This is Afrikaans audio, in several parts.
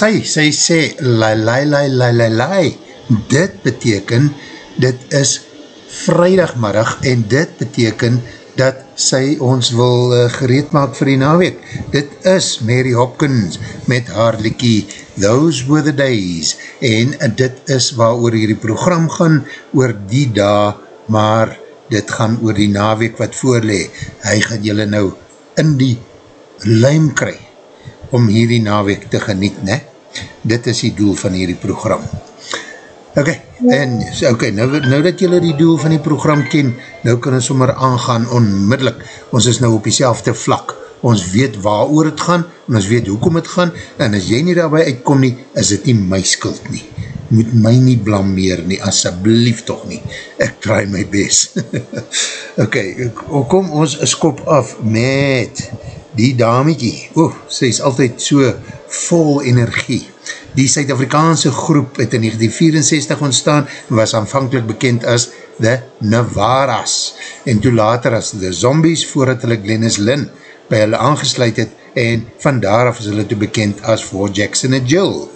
As hy, sy sê, lai, lai, lai, lai, lai, lai, dit beteken, dit is vrijdagmiddag en dit beteken dat sy ons wil uh, gereed maak vir die naweek. Dit is Mary Hopkins met haar liekie Those Were The Days en uh, dit is waar oor hierdie program gaan, oor die dag, maar dit gaan oor die naweek wat voorlee. Hy gaan julle nou in die luim kry om hierdie naweek te geniet, ne? Dit is die doel van hierdie program. Ok, en ok, nou, nou dat julle die doel van die program ken, nou kan ons sommer aangaan onmiddellik. Ons is nou op die selfde vlak. Ons weet waar oor het gaan, en ons weet hoekom het gaan, en as jy nie daarby uitkom nie, is het nie my skuld nie. Moet my nie blameer nie, asseblief toch nie. Ek try my best. ok, kom ons skop af met die dametjie, oeh, sy is altyd so vol energie. Die Suid-Afrikaanse groep het in 1964 ontstaan en was aanvankelijk bekend as The Navaras en toe later as The Zombies voordat hulle Glennis Lynn by hulle aangesluit het en van daar af is hulle toe bekend as For Jackson and Jill.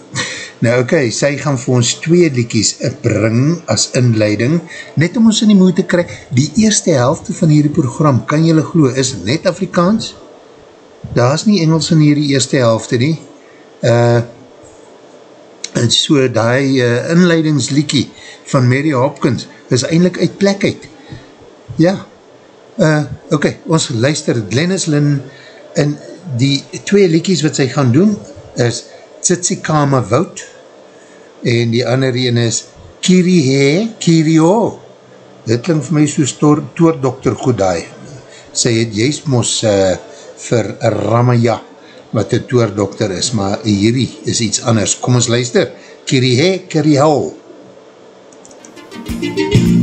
Nou oké, okay, sy gaan vir ons twee liekies bring as inleiding, net om ons in die moed te kry. Die eerste helfte van hierdie program, kan jylle glo, is net Afrikaans? daar is nie Engels in hierdie eerste helfte nie. Uh, en so die uh, inleidingsliekie van Mary Hopkins is eindelijk uit plek uit. Ja, uh, oké, okay, ons luister Glennis Lynn en die twee liekies wat sy gaan doen is Tsitsikama Wout en die ander een is Kirihe Kirio. Dit klink vir my so toer Dr. Goodai. Sy het juist mos uh, vir Ramaya, wat een toerdokter is, maar hierdie is iets anders. Kom ons luister, Kirihe Kirihau. Vannacht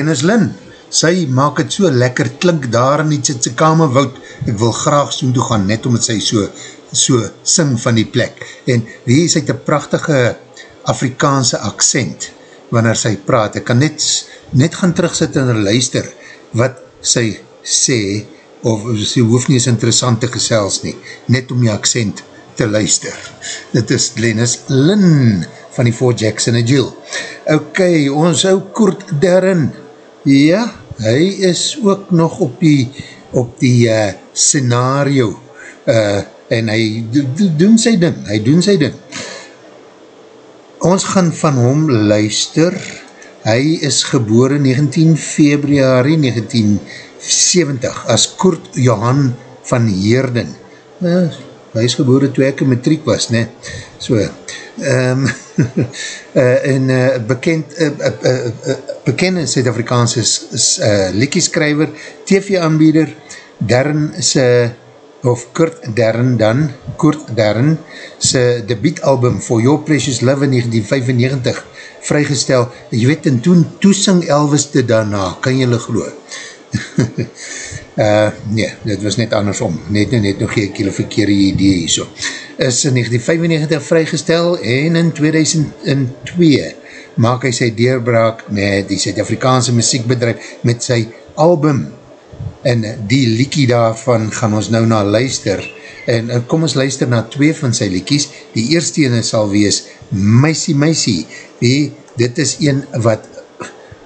Glennis Lynn, sy maak het so lekker klink daar in die Tsitsikame woud, ek wil graag soen toe gaan, net omdat sy so, so sing van die plek, en wie is het een prachtige Afrikaanse accent, wanneer sy praat, ek kan net, net gaan terugsit en luister, wat sy sê, of sy hoef nie eens interessante gesels nie, net om die accent te luister. Dit is Glennis Lynn, van die Fort Jackson en Jill. Ok, ons ou Koert Derren, ja, hy is ook nog op die, op die uh, scenario, uh, en hy do, do, doen sy ding, hy doen sy ding. Ons gaan van hom luister, hy is geboren 19 februari 1970 as Koert Johan van Heerden. Uh, hy is geboren toe ek in matriek was, ne? So, um, uh, en uh, bekend uh, uh, uh, bekende Suid-Afrikaanse uh, liekieskrijver, TV-aanbieder, Dern se, of Kurt Dern dan, Kurt Dern, se debietalbum For Your Precious Love in 1995 vrygestel, jy weet, en toen toesing Elvis te daarna, kan jylle geloo? uh, nee, dit was net andersom, net, net nog geen kele verkeerde idee hier so is in 1995 vrygestel en in 2002 maak hy sy deurbraak met die Suid-Afrikaanse muziekbedrijf met sy album. En die liekie daarvan gaan ons nou na luister. En eh, kom ons luister na twee van sy liekies die eerste ene sal wees Meisie Meisie wie, dit is een wat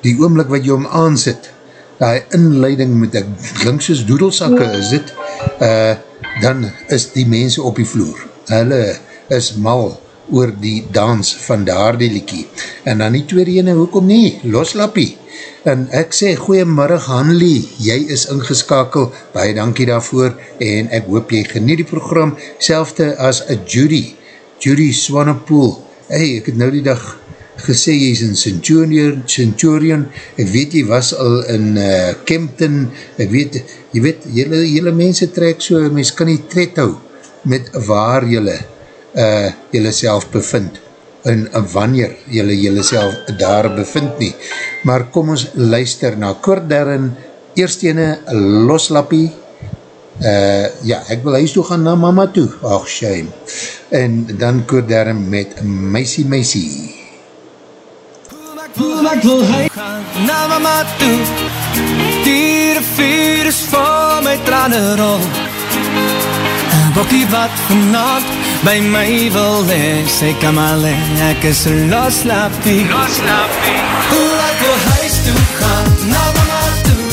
die oomlik wat jy om aansit die inleiding met die klink soos doedelsakke is dit uh, dan is die mense op die vloer hulle is mal oor die dans van daar die liekie. En dan die tweede ene, hoekom nie? Loslappie. En ek sê, goeiemiddag Hanlie, jy is ingeskakel, baie dankie daarvoor, en ek hoop jy geniet die program, selfde as a Judy, Judy Swanepoel. Hey, ek het nou die dag gesê, jy is in Centurion, ek weet jy was al in uh, Kempton, ek weet, jy weet, jylle, jylle mense trek so, mens kan nie tred hou, met waar jylle uh, jylle self bevind en wanneer jylle jylle self daar bevind nie. Maar kom ons luister na Kurt Derren, eerst ene loslappie, uh, ja, ek wil huis toe gaan na mama toe, ach shame, en dan Kurt Derren met Meisie Meisie. Ek wil huis gaan na mama toe, die rivier is vol my tranen rol, bokkie wat vanavond by my wil hee, sê kan maar le, ek is een loslappie. Loslappie. Hoe ek wil huis toe gaan, na mama toe,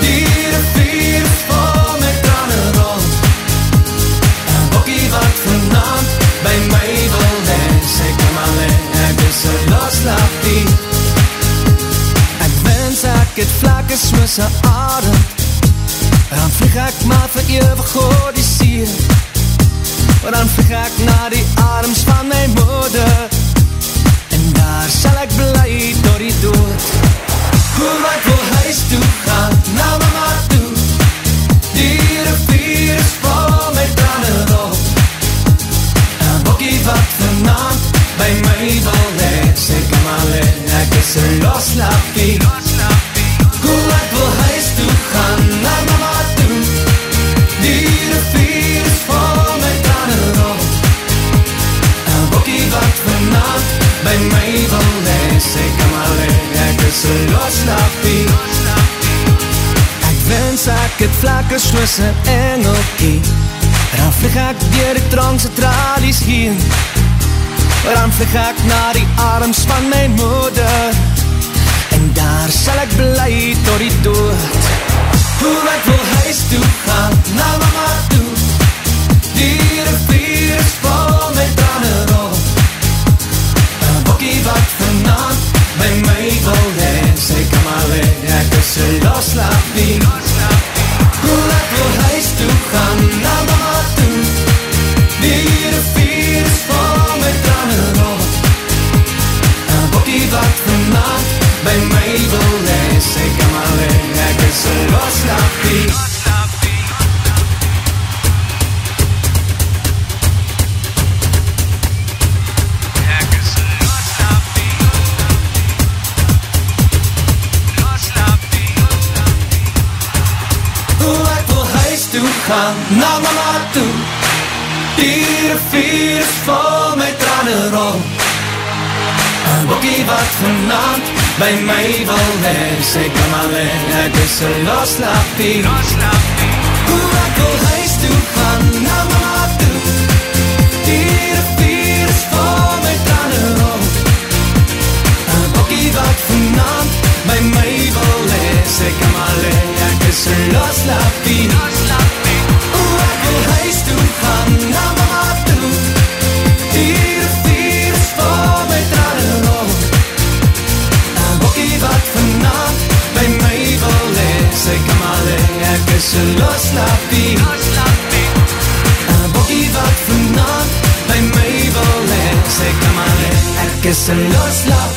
die rivier vol met tranen rol. Bokkie wat vanavond by my wil hee, sê kan maar le, ek is een loslappie. Ek wens ek het vlakke soos een adem, dan vlieg ek maar vir eeuwig oor die sier Maar dan vlieg ek na die arms van my moeder. En daar sal ek bly door die dood Hoe ek wil huis toe gaan, na mama toe. Die rivier is vol met tranen op. Een bokkie wat vanavond by my wil hee Sê kom alleen, ek is een loslappie ek is een loslappie Ek wens ek het vlakke soos een engelkie Dan vlieg ek dier die trangse tralies heen. Dan vlieg ek na die arms van my moeder. En daar sal ek bly tot die dood. Hoe ek wil huis toe gaan, na mama toe. Die rivier alleen, ek is een loslappie Hoe ek wil huis toe gaan, na mama toe Die rivier is vol met tranen op Een bokkie wat vanavond by my wil heen Sê kom alleen, ek is gaan na mama toe. Die rivier is vol my tranen rol Een bokkie wat vanavond by my wil les Ek kan maar wen, ek is een loslapier Hoe ek wil huis toe gaan na mama toe. Die rivier is vol my tranen rol Een bokkie wat vanavond by my wil les Ek kan maar wen, ek is een loslapier Son los locos.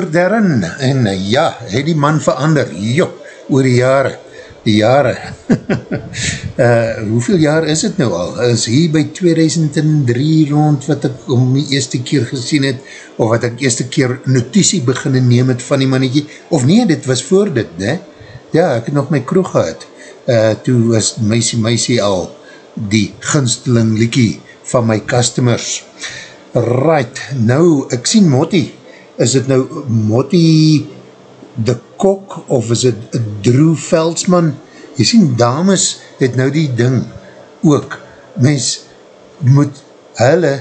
Stuart Darren, en eh, ja, het die man verander, jo, oor die jare, die jare, uh, hoeveel jaar is het nou al, is hier by 2003 rond wat ek om die eerste keer gesien het, of wat ek eerste keer notitie beginne neem het van die mannetje, of nee, dit was voor dit, ne? ja, ek het nog my kroeg gehad, uh, toe was meisie meisie al die ginsteling liekie van my customers, right, nou, ek sien Motti, is het nou Motti de Kok, of is het Drew Veldsman? Jy sien, dames het nou die ding ook, mens moet hulle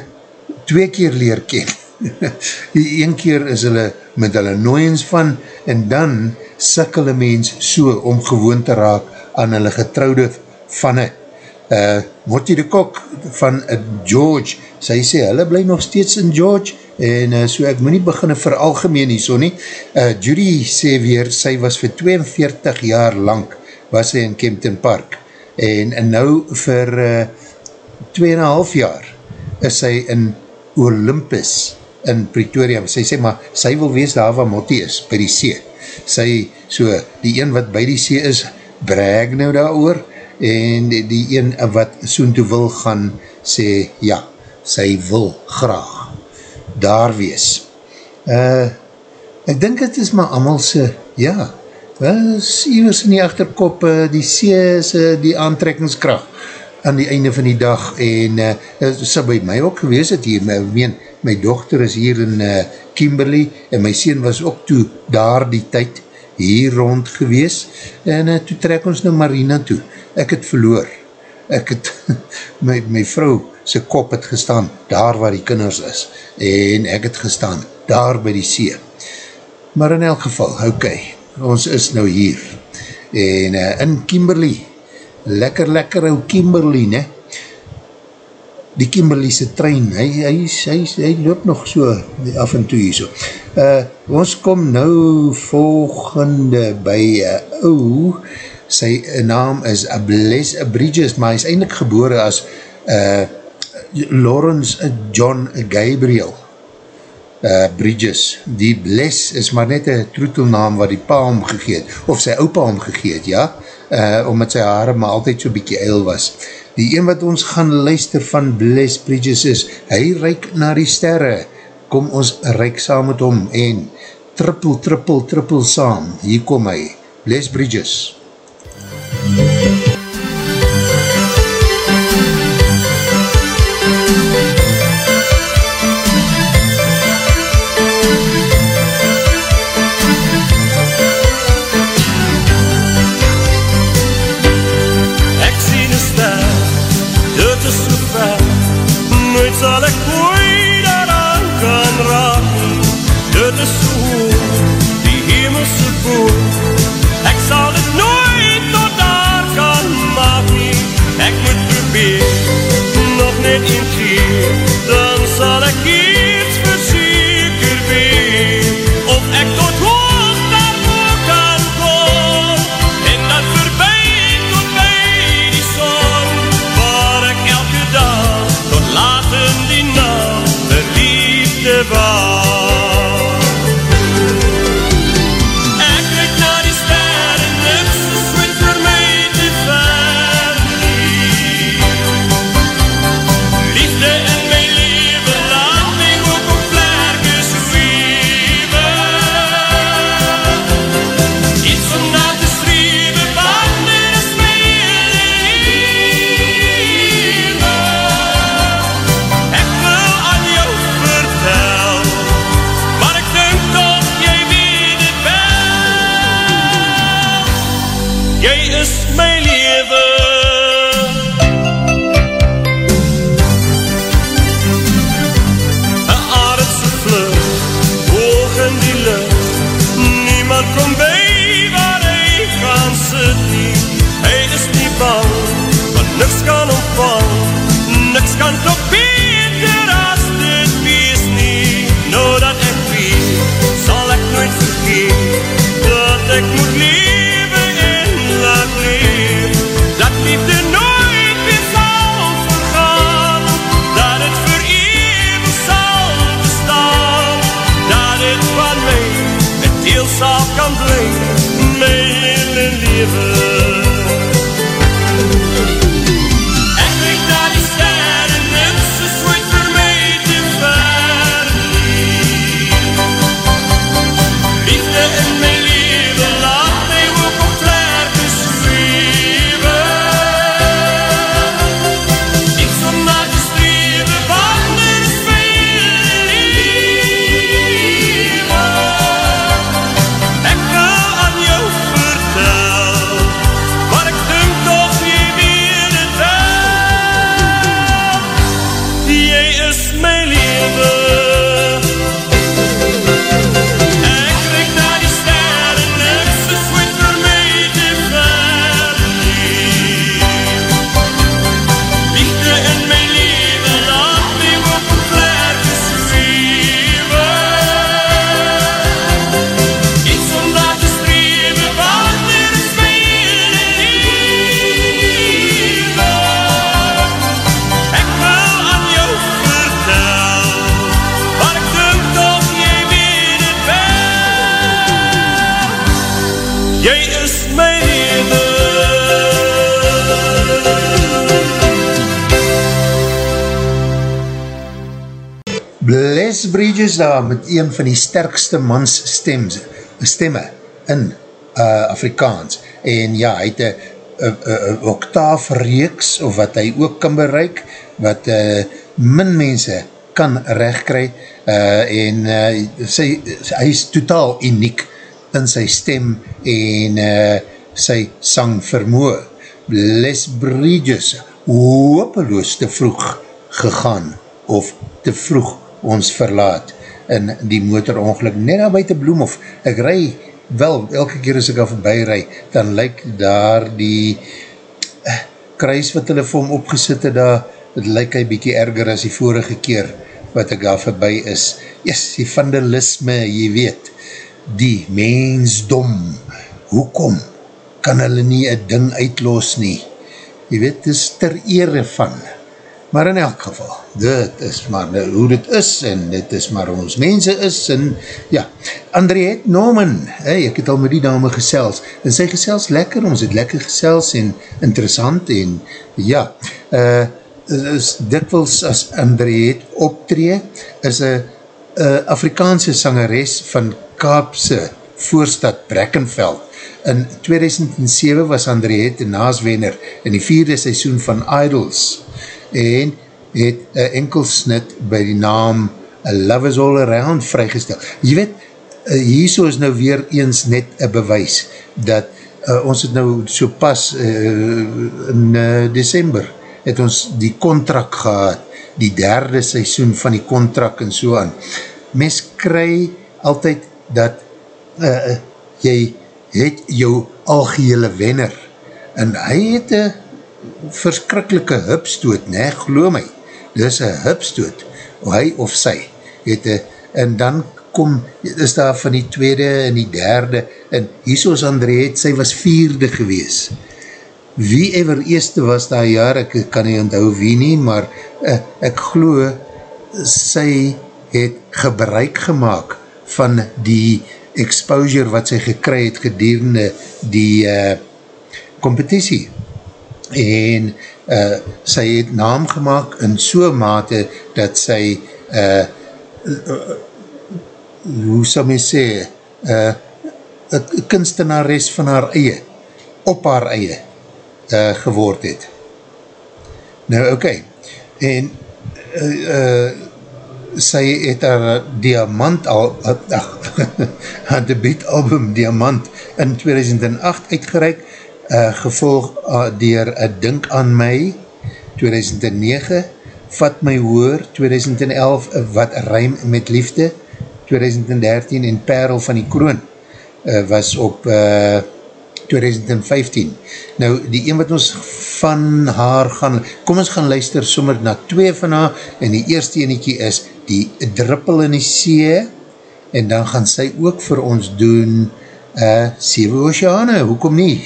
twee keer leer ken. die een keer is hulle met hulle nooiens van, en dan sikkel een mens so om gewoon te raak aan hulle getrouwde vanne. Uh, Motti de Kok van George, sy sê, hulle bly nog steeds in George, en uh, so ek moet nie beginne vir algemeen nie, so nie. Uh, Judy sê weer, sy was vir 42 jaar lang, was sy in Kempton Park, en, en nou vir uh, 2,5 jaar is sy in Olympus in Pretoria, sy sê maar, sy wil wees daar waar Motti is, by die see. Sy, so, die een wat by die see is, brag nou daar oor, en die, die een wat soon toe wil gaan, sê, ja, sy wil graag daar wees. Uh, ek dink het is maar amal sy, ja, is iwers in die achterkop, uh, die see is uh, die aantrekkingskracht aan die einde van die dag, en uh, het sal by my ook gewees het hier, my, meen, my dochter is hier in uh, Kimberley, en my sien was ook toe daar die tyd hier rond gewees, en uh, toe trek ons nou Marina toe, ek het verloor, ek het, my, my vrou, sy kop het gestaan, daar waar die kinders is, en ek het gestaan, daar by die see. Maar in elk geval, ok, ons is nou hier, en uh, in Kimberley, lekker, lekker ou Kimberley, ne? Die Kimberleyse trein, hy, hy, hy, hy loop nog so af en toe hier so. Uh, ons kom nou volgende by uh, ou, sy naam is Bless Bridges, maar hy is eindelijk gebore as uh, Lawrence John Gabriel uh, Bridges. Die Bless is maar net een troetelnaam wat die pa omgegeet, of sy opa omgegeet, ja, uh, omdat sy haare maar altyd so bykie eil was. Die een wat ons gaan luister van Bless Bridges is, hy reik na die sterre, kom ons reik saam met hom en trippel, trippel, trippel saam, hier kom hy, Bless Bridges. MUZIEK sal daar met een van die sterkste mans stems, stemme in uh, Afrikaans. En ja, hy het een octaafreeks of wat hy ook kan bereik wat uh, min mense kan rechtkry uh, en uh, sy, hy is totaal uniek in sy stem en uh, sy sang vermoe. Les Bridges hoopeloos te vroeg gegaan of te vroeg ons verlaat in die motorongeluk net daar buiten Bloemhof. Ek rij wel, elke keer as ek al voorbij rij, dan lyk daar die uh, kruis wat hulle vir hom opgesit het daar, het lyk hy bykie erger as die vorige keer wat ek daar voorbij is. Yes, die vandalisme, jy weet, die mensdom, hoekom kan hulle nie een ding uitloos nie? Jy weet, het is ter ere van, maar in elk geval, dit is maar hoe dit is, en dit is maar ons mense is, en ja, Andriette Norman, hey, ek het al met die dame gesels, en sy gesels lekker, ons het lekker gesels, en interessant, en ja, uh, is dikwils as Andriette optree, is een Afrikaanse sangeres van Kaapse voorstad Brekkenveld, In 2007 was Andriette naaswenner in die vierde seisoen van Idols en het een enkel snit by die naam A Love is All Around vrygestel. Je weet, uh, hierso is nou weer eens net een bewys dat uh, ons het nou so pas uh, in uh, december het ons die contract gehad, die derde seisoen van die contract en so aan. Mens kry altyd dat uh, jy het jou algehele wenner en hy het een verskrikkelike hupstoot, ne, glo my, dit is een hupstoot, hy of sy, het een, en dan kom, is daar van die tweede en die derde, en Isos André het, sy was vierde gewees, wie ever eerste was daar jaar, ek kan nie onthou wie nie, maar uh, ek glo, sy het gebruik gemaakt van die exposure wat sy gekry het gedurende die uh, competitie en uh, sy het naam gemaakt in so mate dat sy uh, uh, hoe sal my sê uh, kunstenares van haar eie op haar eie uh, geword het nou okay. en uh, uh, sy het haar diamant al, ach, haar debietalbum Diamant in 2008 uitgereik uh, gevolg uh, dier uh, Dink aan my 2009 Vat my hoor 2011 uh, Wat ruim met liefde 2013 en Perel van die Kroon uh, was op uh, 2015 nou die een wat ons van haar gaan kom ons gaan luister sommer na twee van haar en die eerste eniekie is die druppel in die see en dan gaan sy ook vir ons doen uh, Sewe Oceane, hoekom nie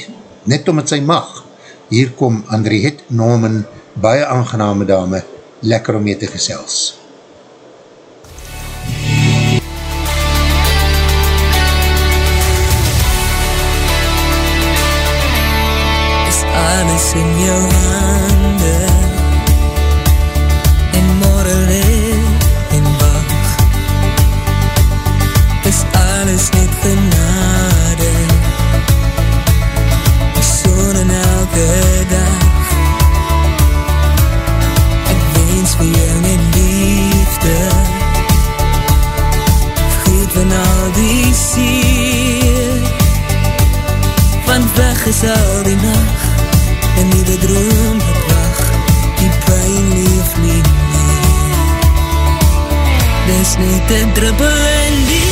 net omdat sy mag. Hier kom Andriette Norman, baie aangename dame, lekker om mee te gesels. Alles in jou hande Weg is al die nacht En die droom het wacht Die pijn leef nie meer. Dis net een druppel in die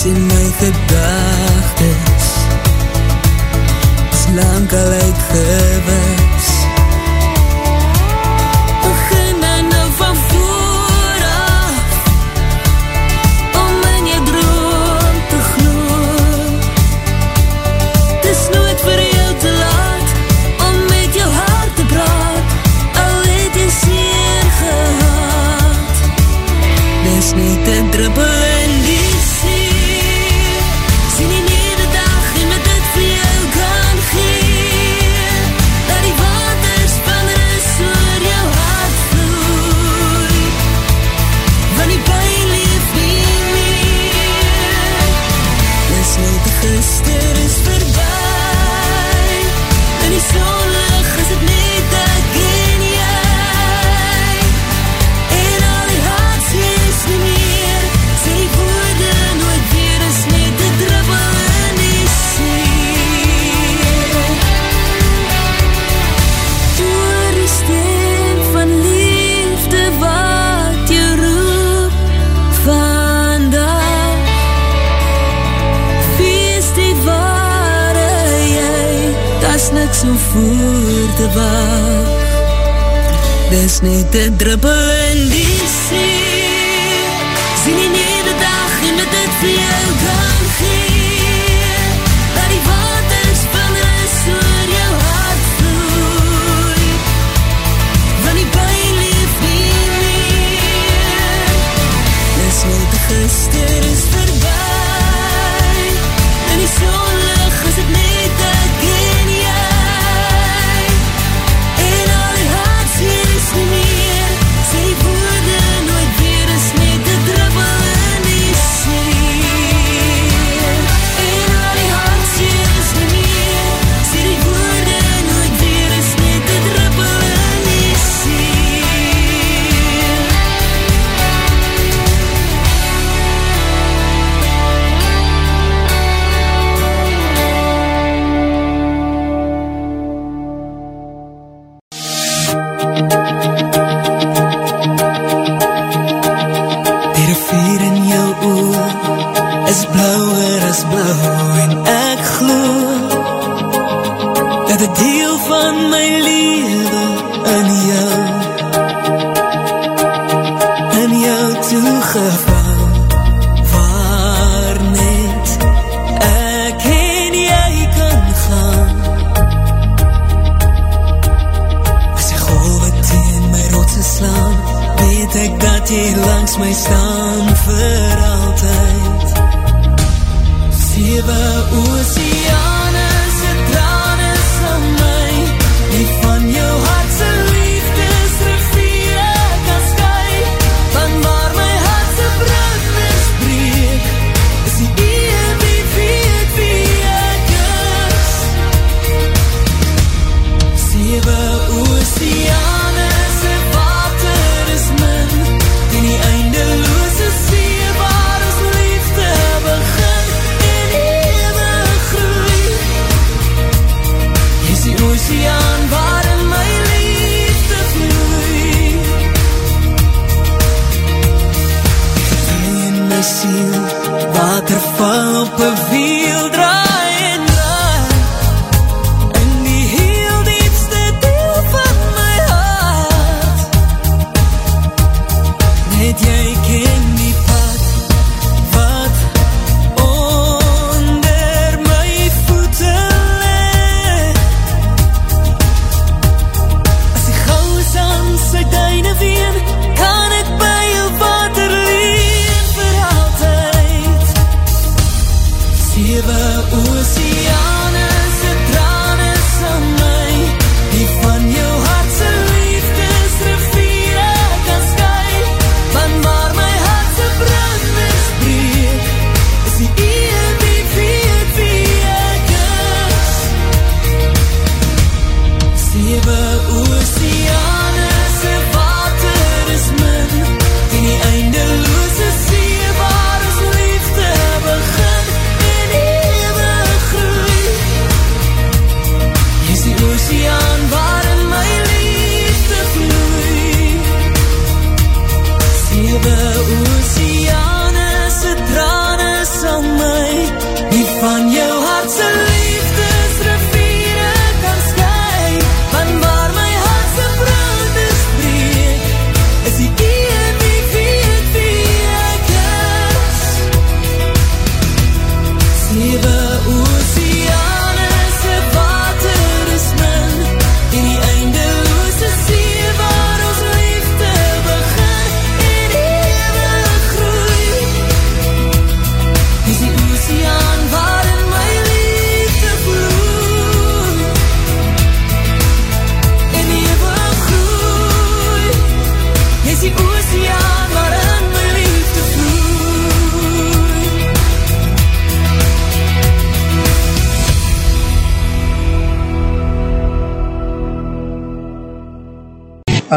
jy's in my gedagtes Slank al uitgewin Dis net 'n druppel in die my saam vir altyd. Sewe oseaan.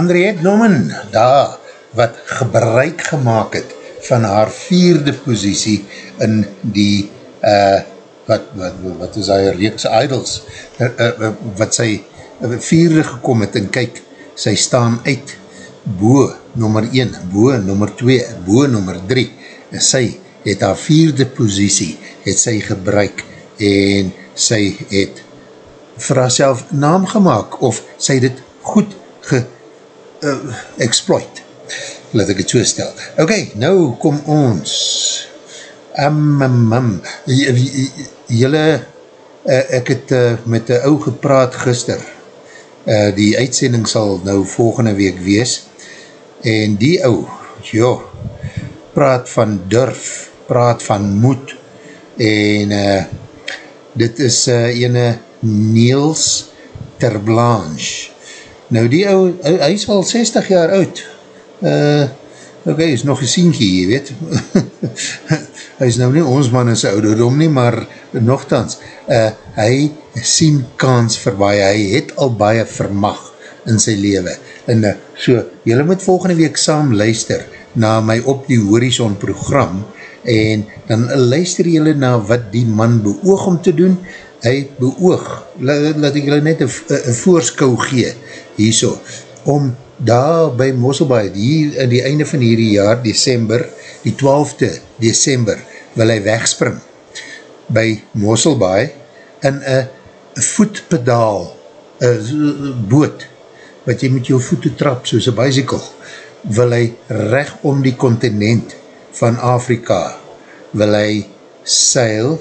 Andriette Nommen, daar, wat gebruik gemaakt het van haar vierde posiesie in die, uh, wat, wat, wat is haar reeks idols, uh, uh, wat sy vierde gekom het en kyk, sy staan uit boe nummer 1, boe nummer 2, boe nummer 3, en sy het haar vierde posiesie, het sy gebruik en sy het vir haar naam gemaakt, of sy ge, uh, exploit, laat ek het so stel. Ok, nou kom ons, um, um, um, jylle, uh, ek het uh, met die ou gepraat gister, uh, die uitsending sal nou volgende week wees, en die ou, jo, praat van durf, praat van moed, en uh, dit is uh, ene Niels Terblanche, Nou die ou, hy is al 60 jaar oud. Uh, ok, hy is nog een sienkie, jy weet. hy is nou nie ons man is ouderdom nie, maar nogthans, uh, hy sien kans vir baie, hy het al baie vermag in sy leven. En uh, so, jylle moet volgende week saam luister na my Op die Horizon program en dan luister jylle na wat die man beoog om te doen, hy beoog, laat, laat ek jylle net een voorskou gee, hierso, om daar by Mosselbaai, hier in die einde van hierdie jaar, december, die 12de december, wil hy wegspring, by Mosselbaai, in een voetpedaal, een boot, wat jy met jou voete trap, soos een bicycle, wil hy recht om die continent van Afrika, wil hy seil,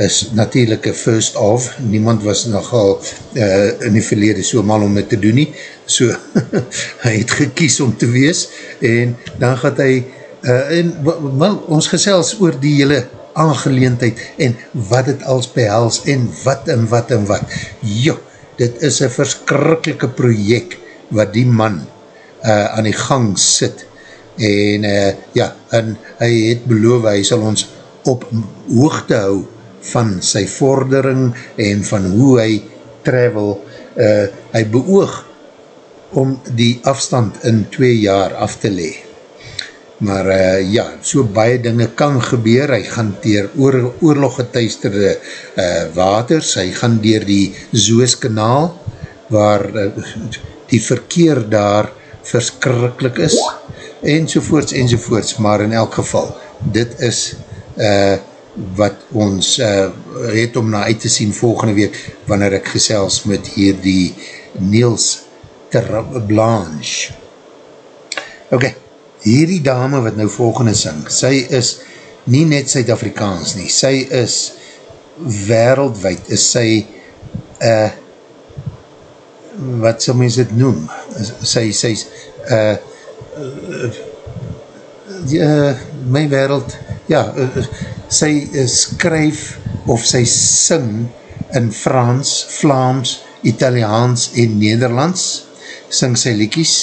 is natuurlijk een first of, niemand was nogal uh, in die verlede so mal om dit te doen nie, so hy het gekies om te wees, en dan gaat hy, uh, en, wel, ons gesels oor die hele aangeleendheid, en wat het als behels, en wat en wat en wat, jo, dit is een verskrikkelike project, wat die man uh, aan die gang sit, en uh, ja, en hy het beloof, hy sal ons op hoogte hou, van sy vordering en van hoe hy travel, uh, hy beoog om die afstand in twee jaar af te le. Maar uh, ja, so baie dinge kan gebeur, hy gaan dier oor, oorlog getuisterde uh, waters, hy gaan dier die Zooskanaal, waar uh, die verkeer daar verskrikkelijk is, enzovoorts, enzovoorts, maar in elk geval, dit is uh, wat ons uh, het om na uit te sien volgende week, wanneer ek gesels met hier die Niels Terblanche. Ok, hierdie dame wat nou volgende sing, sy is nie net Suid-Afrikaans nie, sy is wereldwijd, is sy uh, wat sal mens dit noem, sy, sy is uh, uh, uh, my wereld, ja, uh, sy uh, skryf of sy sing in Frans, Vlaams, Italiaans en Nederlands, sing sy liekies,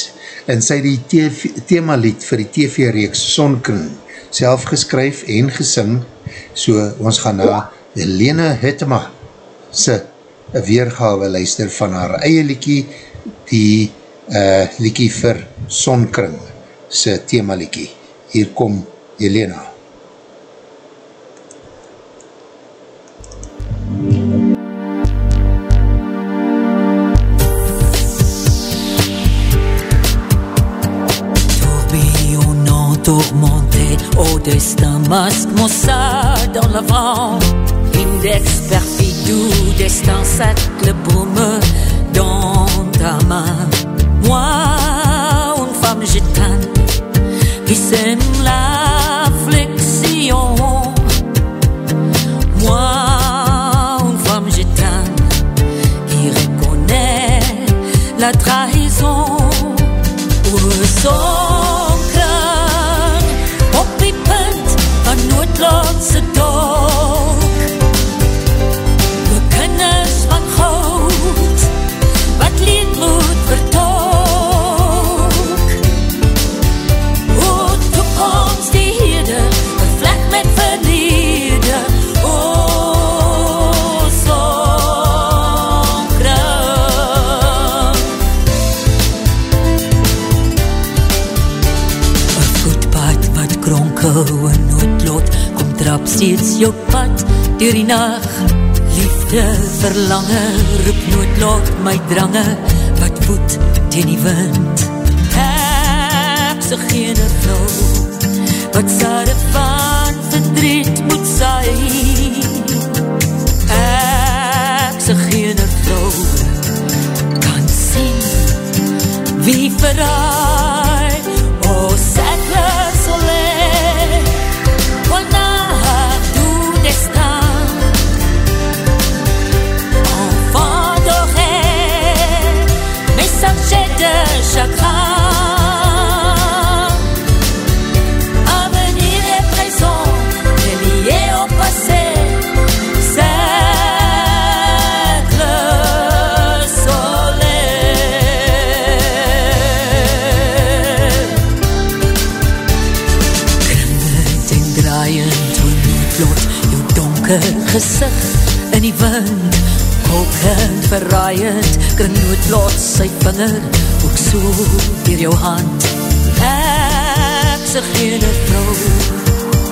en sy die themalied vir die TV-reeks Sonkring self geskryf en gesing, so ons gaan na Helene Hittema sy weergawe luister van haar eie liekie, die uh, liekie vir Sonkring sy themaliekie. Hier kom Helena. Tourmenté au destin masque maussade dans le vent index perfidou destin sac le brume dans ta main. Moi une femme gitane qui sème la flexion. Moi une femme gitane qui reconnaît la trahison. Pour of door die nacht. Liefde verlange, roep noodlot my drange, wat voet teen die wind. Ek sy geen vrouw, wat sade van verdriet moet sy. Ek sy geen vrou, kan sien, wie verraai, gezicht in die wind. Kokend, verraaiend, kring noodlot sy vinger, ook so dier jou hand. Ek sy gene vrou,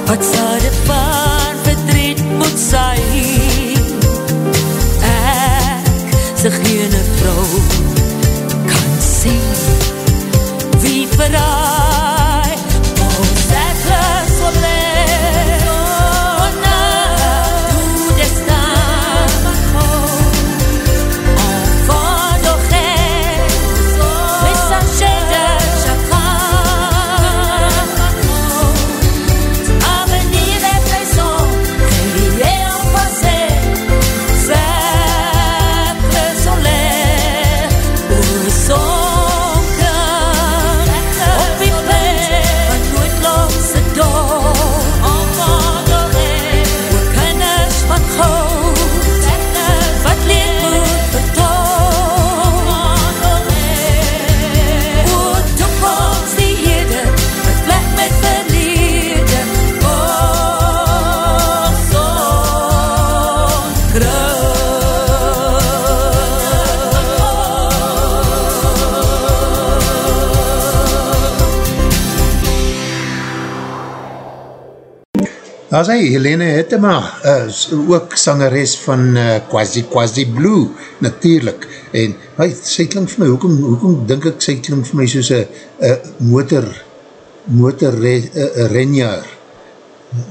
wat sade van verdriet moet sy. Ek sy gene vrou, kan sien, wie verraai, Daar is hy, Helene Hittema, uh, ook sangeres van uh, Quasi Quasi Blue, natuurlijk. En hy, sy klink vir my, hoekom, hoekom dink ek sy klink vir my soos een motor, motor re, uh, renjaar?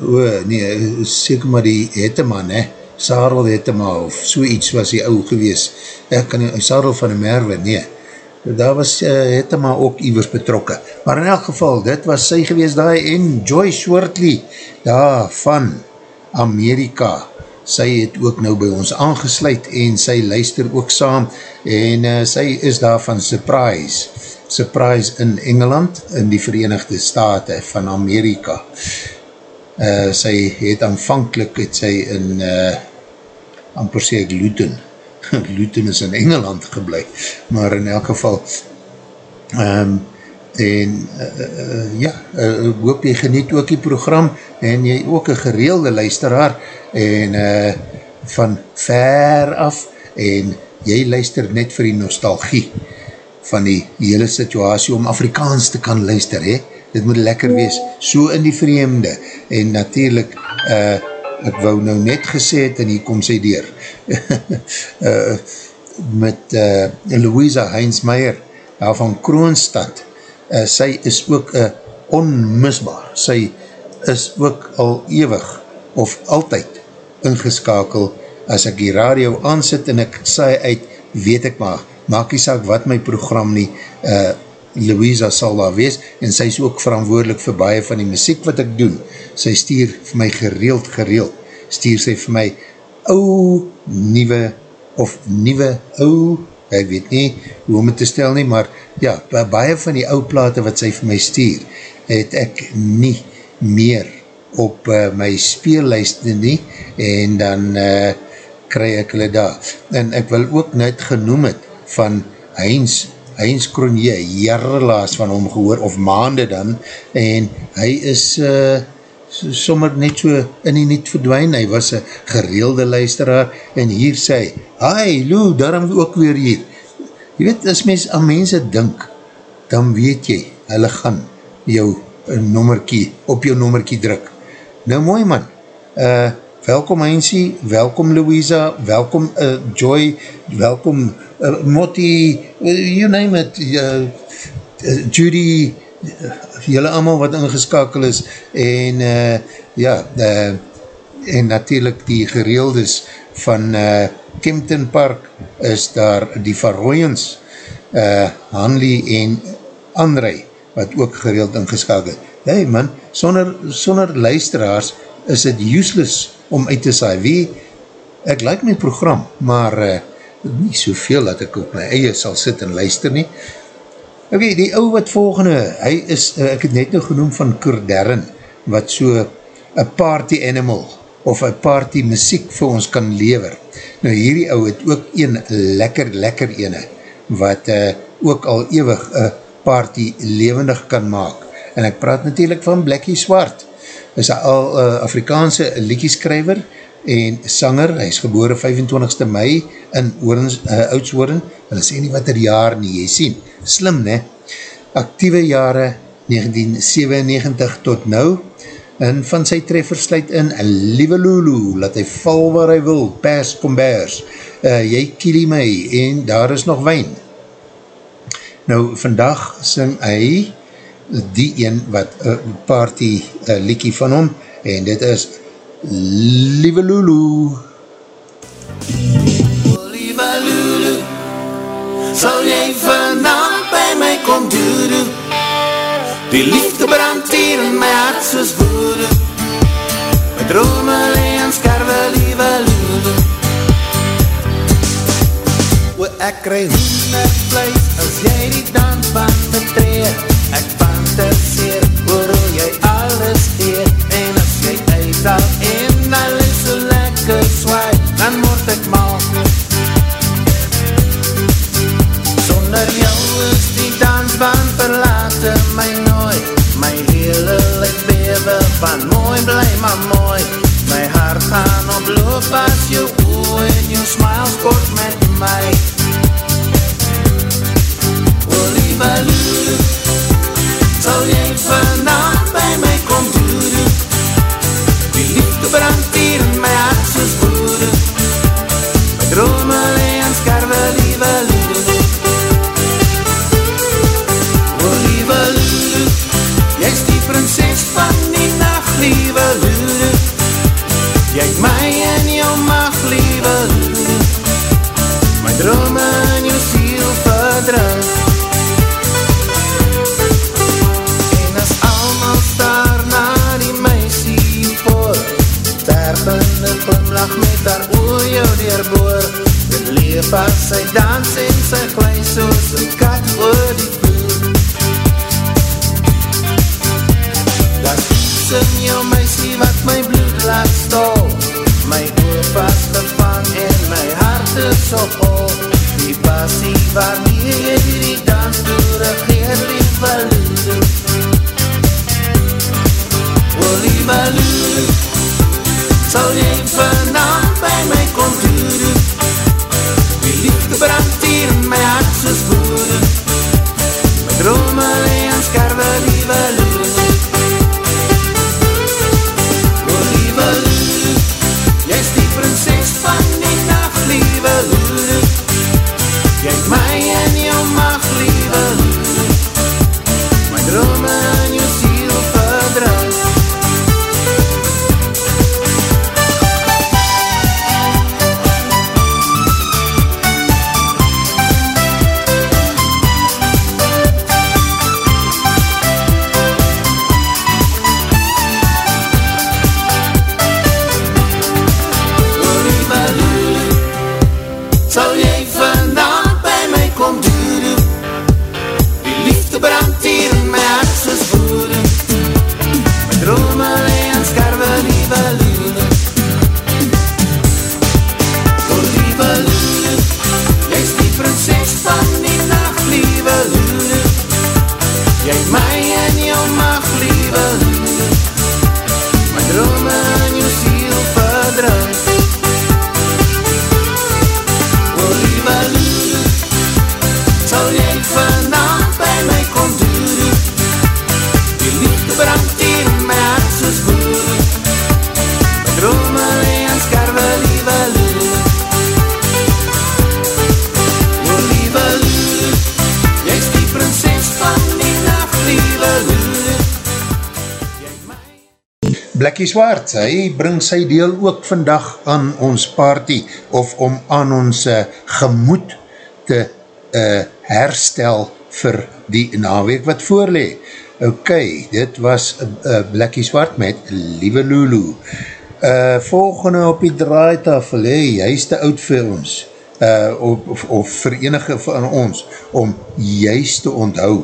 O, nee, seker maar die Hittema, ne? Sarel Hittema, of so iets was die ou gewees. Ek kan nie, Sarel van die Merwe, nee. Daar was uh, Hittema ook iwers betrokke. Maar in elk geval, dit was sy gewees daar en Joyce Wortley, daar van Amerika. Sy het ook nou by ons aangesluit en sy luister ook saam en uh, sy is daar van Surprise. Surprise in Engeland, in die Verenigde Staten van Amerika. Uh, sy het aanvankelijk het sy in uh, amper sê ek Luton Luton is in Engeland geblei maar in elk geval um, en uh, uh, ja, uh, hoop jy geniet ook die program en jy ook een gereelde luisteraar en uh, van ver af en jy luister net vir die nostalgie van die hele situasie om Afrikaans te kan luister, he? dit moet lekker wees, so in die vreemde, en natuurlijk, uh, ek wou nou net gesê het, en hier kom sy deur, uh, met uh, Louisa Heinzmeier, daar van Kroonstad, uh, sy is ook uh, onmisbaar, sy is ook al ewig, of altyd, ingeskakel, as ek die radio aansit, en ek sê uit, weet ek maar, maak die saak wat my program nie, uh, Louisa sal daar wees, en sy is ook verantwoordelik vir baie van die muziek wat ek doen. Sy stuur vir my gereeld, gereeld, stuur sy vir my ou, nieuwe, of nieuwe, ou, ek weet nie hoe om het te stel nie, maar ja, baie van die ou plate wat sy vir my stuur, het ek nie meer op uh, my speellijste nie, en dan uh, kry ek hulle daar. En ek wil ook net genoem het van Heinz Heinz Kronje, jarrelaas van hom gehoor, of maande dan, en hy is uh, sommer net so in die niet verdwijn, hy was een gereelde luisteraar, en hier sê, hi Lou, daarom ook weer hier. Je weet, as mens aan mense dink, dan weet jy, hulle gaan jou nommerkie, op jou nommerkie druk. Nou mooi man, uh, welkom Heinzie, welkom Louisa, welkom uh, Joy, welkom uh, Motti, uh, you name it, uh, uh, Judy, uh, jylle allemaal wat ingeskakel is, en uh, ja, uh, en natuurlijk die gereeldes van uh, Kempton Park is daar die Verrooiens, uh, Hanley en André, wat ook gereeld ingeskakel. Hey man, sonder, sonder luisteraars is het useless om uit te saai. Wie, ek like my program, maar uh, nie soveel dat ek op my eie sal sit en luister nie. Ok, die ou wat volgende, hy is, uh, ek het net nou genoem van Kurdern, wat so a party animal, of a party muziek vir ons kan lever. Nou hierdie ou het ook een lekker, lekker ene, wat uh, ook al ewig een party levendig kan maak. En ek praat natuurlijk van Blackie Swart, is een al uh, Afrikaanse liedjeskrijver en sanger, hy is gebore 25ste mei in Oorens, uh, Oudswoorden, en is nie wat er jaar nie, jy sien, slim ne, actieve jare 1997 tot nou, en van sy treffers sluit in Liewe Lulu, laat hy val waar hy wil, pers kom bers, uh, jy kielie my, en daar is nog wijn. Nou, vandag sing hy die een wat uh, party uh, liekie van hom, en dit is Liewe Lulu. Liewe Lulu, sal jy vanavond by my kom doedoe? Die liefde brand hier in my hart soos woede My drome leen skerwe liewe Lulu O ek krij honderd vlees as jy die dansband hy bring sy deel ook vandag aan ons party, of om aan ons uh, gemoed te uh, herstel vir die naweek wat voorlee. Ok, dit was uh, Blackie Swart met Lieve Lulu. Uh, volgende op die draaitafel, hey, hy is te oud vir ons, uh, of, of, of vir enige van ons, om juist te onthou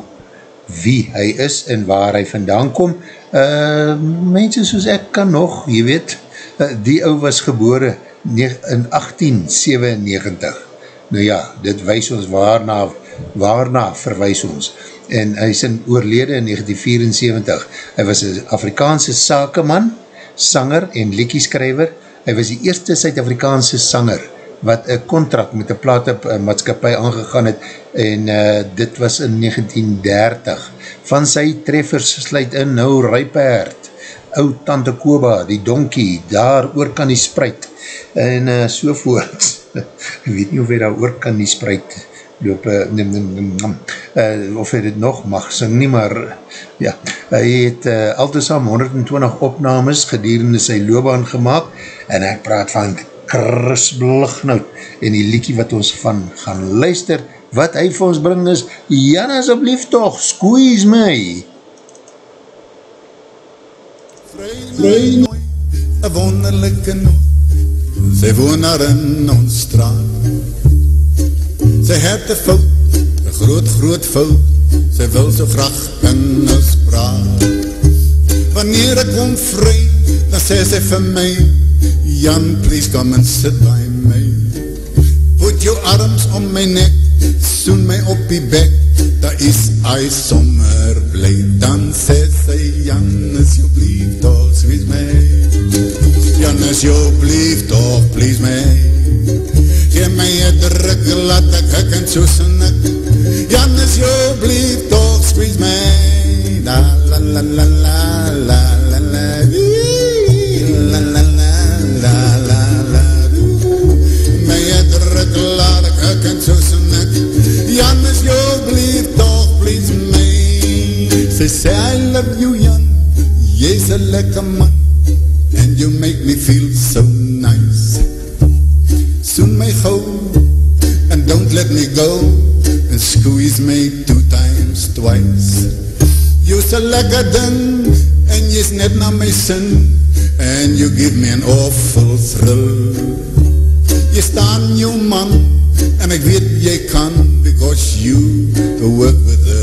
wie hy is en waar hy vandaan kom, uh, mense soos ek kan nog, jy weet, uh, die ou was gebore in 1897. Nou ja, dit wees ons waarna, waarna verwijs ons. En hy is in oorlede in 1974. Hy was een Afrikaanse sakeman, sanger en liekieskrijver. Hy was die eerste Suid-Afrikaanse sanger wat een contract met een platenmaatskapie aangegaan het en uh, dit was in 1930 van sy treffers sluit in nou Rijpaard, oud Tante Koba, die donkie, daar oor kan die spruit, en uh, sovoort, ek weet nie of hy daar oor kan die spruit loop, uh, nem, nem, nem, nem. Uh, of hy dit nog mag sing nie, maar ja, hy het uh, altesaam 120 opnames gedurende sy loopbaan gemaakt, en ek praat van Chris Blighnout, en die liekie wat ons van gaan luister, wat hy vir ons bring is, Jan asjeblief toch, squeeze my. Vry nooi, een wonderlijke nooi, sy woon daar in ons straat. Sy het een fout, een groot groot fout, sy wil so graag in ons praat. Wanneer ek kom vry, dan sê sy vir my, Jan, please come and sit by my Put jou arms om my nek Soen my op die bek. Daar is hy sommer blij Dan sê sy Jan, asjeblief toch, squeeze my? Jan, asjeblief toch, please my? Geef my een druk, laat ek hik en soos en ek Jan, asjeblief toch, squeeze my? La la la la la la Sy sê, I love you, Jan, jy's a lekker man, and you make me feel so nice. Soon my gauw, and don't let me go, and squeeze me two times twice. You's a lekker ding, en jy's net na my sin, and you give me an awful thrill. Jy staan jou man, en ek weet jy kan, because you work with a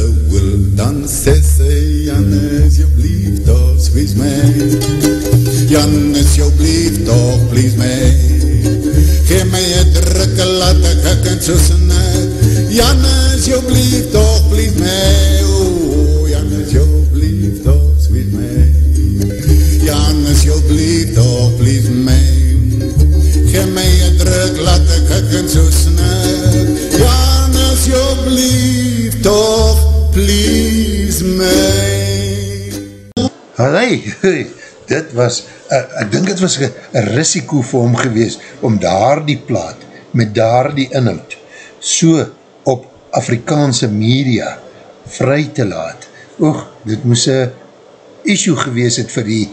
dansese, Jannes, je blieft toch, squeeze mij. Jannes, je blieft toch, please mij. Geef mij je drukke latte kakken tussen janes Jannes, je toch, please. Oh, janes je blieft toch, squeeze me, janes je blieft toch, please me, Geef mij je druk latte tussen. My Allee, dit was, uh, ek dink het was een risiko vir hom gewees om daar die plaat met daar die inhoud so op Afrikaanse media vry te laat. Oog, dit moes een issue gewees het vir die,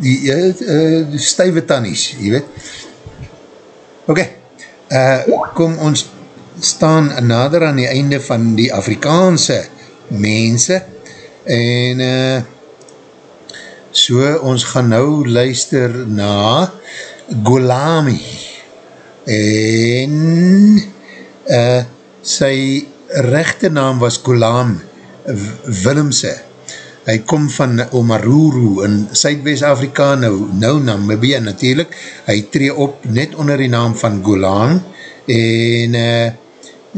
die, uh, die stuive tannies, jy weet. Ok, uh, kom ons staan nader aan die einde van die Afrikaanse mense en uh, so ons gaan nou luister na Golami. En uh, sy rechte naam was Golam Willemse. Hy kom van Omaruru in Suidwest-Afrika, nou, nou Namibia natuurlijk, hy tree op net onder die naam van Golan en uh,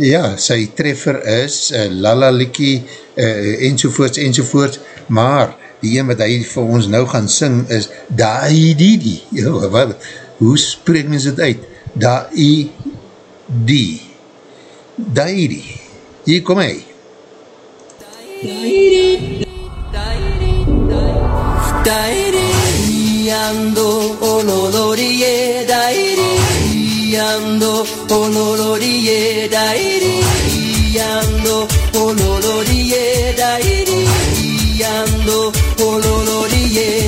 ja, sy treffer is uh, Lala Likie uh, enzovoorts enzovoorts, maar die een wat hy vir ons nou gaan sing is Daididi, ja, hoe spreek mens het uit? Daidi Daidi, hier kom hy Daidi Dairi ando onolorie dairi Oriyando, ololoriye dairi Oriyando, ololoriye dairi Oriyando, ololoriye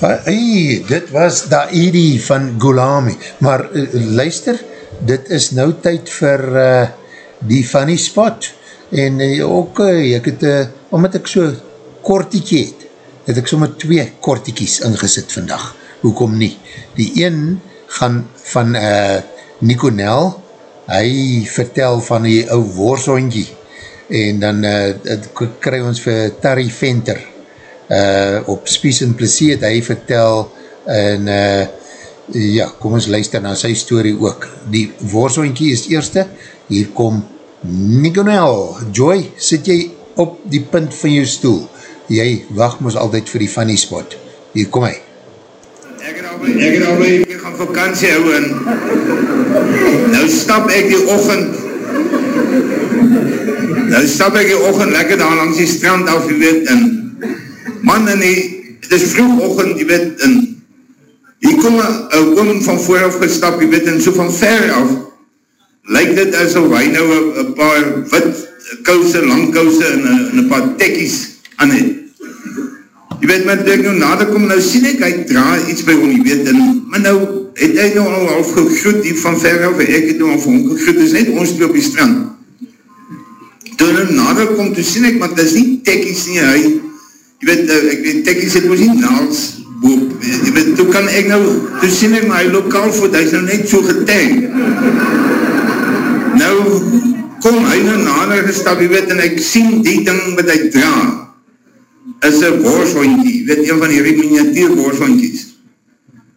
Hey, dit was Daidi van Gulami, maar uh, luister, dit is nou tyd vir uh, die funny spot, en uh, ook, uh, ek het, uh, omdat ek so kortikie het, het ek sommer twee kortiekies ingesit vandag, hoekom nie? Die een gaan van uh, Nico Nel, hy vertel van die ou worsondjie, en dan uh, kry ons vir Tarry Venter, uh, op Spies en Plesie het hy vertel en uh, ja, kom ons luister na sy story ook. Die worsoontjie is eerste, hier kom Niconel, Joy, sit jy op die punt van jou stoel. Jy wacht ons altyd vir die funny spot. Hier kom hy. Ek het alweer, ek het alweer, ek gaan vakantie hou en nou stap ek die ochend nou stap ek die ochend lekker daar langs die strand af, jy weet, en man en die, het is vroeg ochend, jy weet, en hier kom een oom van vooraf gestap, jy weet, en so van ver af, lyk dit asof hy nou een paar wit kouse, lang kouse en een paar tekkies aan het. Jy weet, maar ek nou nader kom, nou sien ek, hy dra iets by hom, jy weet, en, maar nou het hy nou al half gegroet, die van ver af, ek het nou al vir hom gegroet, is net ons twee op die strand. Toe nou nader kom, toe sien ek, maar dit is nie tekkies nie, hy, jy weet, uh, ek weet, tekkies het ons nie naals boop, jy weet, toe kan ek nou, toe sien ek my lokaal voet, hy is nou net so geteng. Nou, kom hy nou nader gestap, jy weet, en ek sien die ding wat hy dra, is een borshondkie, jy weet, een van die miniatuur borshondkies.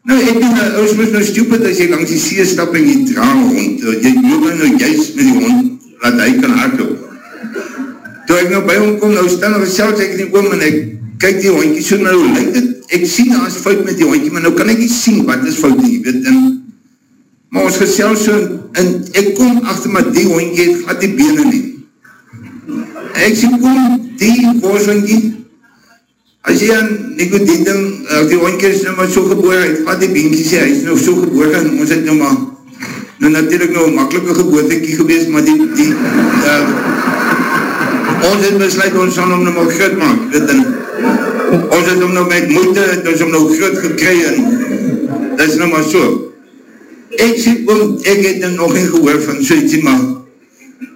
Nou, ek doen, nou, ons moest nou stupid as jy langs die see stap en jy dra hond, jy loop nou juist met die hond, laat hy kan hardloop. Toe ek nou by hom kom, nou stel nog selfs ek die oom en ek kyk die hondkie so nou, lyk dit, ek sien daar is fout met die hondkie, maar nou kan ek nie sien wat is fout nie, weet, en, maar ons gesel so, en ek kom achter, maar die hondkie het glad die bene nie. Ek sê, kom die boshondkie, as jy aan Nico die ding, uh, die hondkie is nou maar so geboor, hy het glad die beentjie sê, hy is nou so geboor, en ons het nou maar, nou natuurlijk nou een makkelike geboortekie geweest, maar die, die, uh, ons het besluit, ons sal hom nou maar groot maak, weet en, ons het hom nou met moeite, het ons hom nou groot gekry, en, dat is nou maar so. Ek sê, oom, ek het nou nog nie gehoor van so ietsie, maar,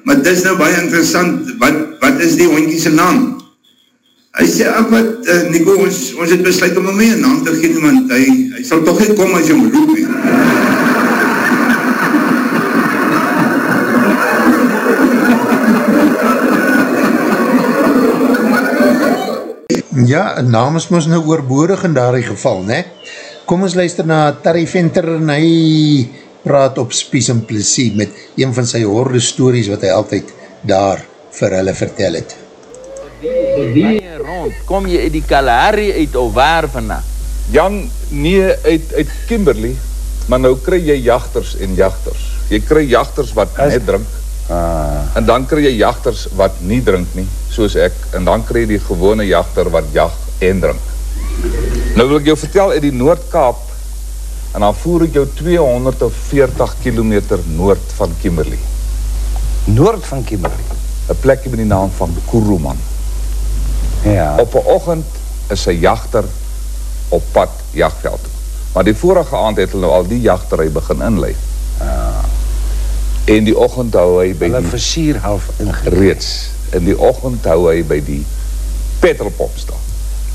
maar dit is nou baie interessant, wat, wat is die hondkie sy naam? Hy sê, ach wat, uh, Nico, ons, ons het besluit om hom mee een naam te geef, want hy, hy sal toch nie kom as jy hom roep, he. Ja, naam is ons nou oorbodig in daardie geval, ne? Kom ons luister na Terry Venter en hy praat op spies en plesie met een van sy horde stories wat hy altyd daar vir hulle vertel het. Die rond, kom jy uit die Kalahari uit of waar vanaf? Jan, nee, uit, uit Kimberley, maar nou kry jy jachters en jachters. Jy kry jachters wat net drink, ah. en dan kry jy jachters wat nie drink nie, soos ek, en dan kry jy die gewone jachter wat jacht en drink. Nou wil ek jou vertel, uit die Noordkaap, en dan voer ek jou 240 kilometer noord van Kimberley. Noord van Kimberley? Een plekje met die naam van Kuruman. Ja. Op een ochend is een jachter op pad jachtveld toe. Maar die vorige aand het hulle nou al die jachterij begin inleef. En die ochend hou hy by hulle die... versier half ingereed. Reeds. In die ochend hou hy by die petrolpomp staan.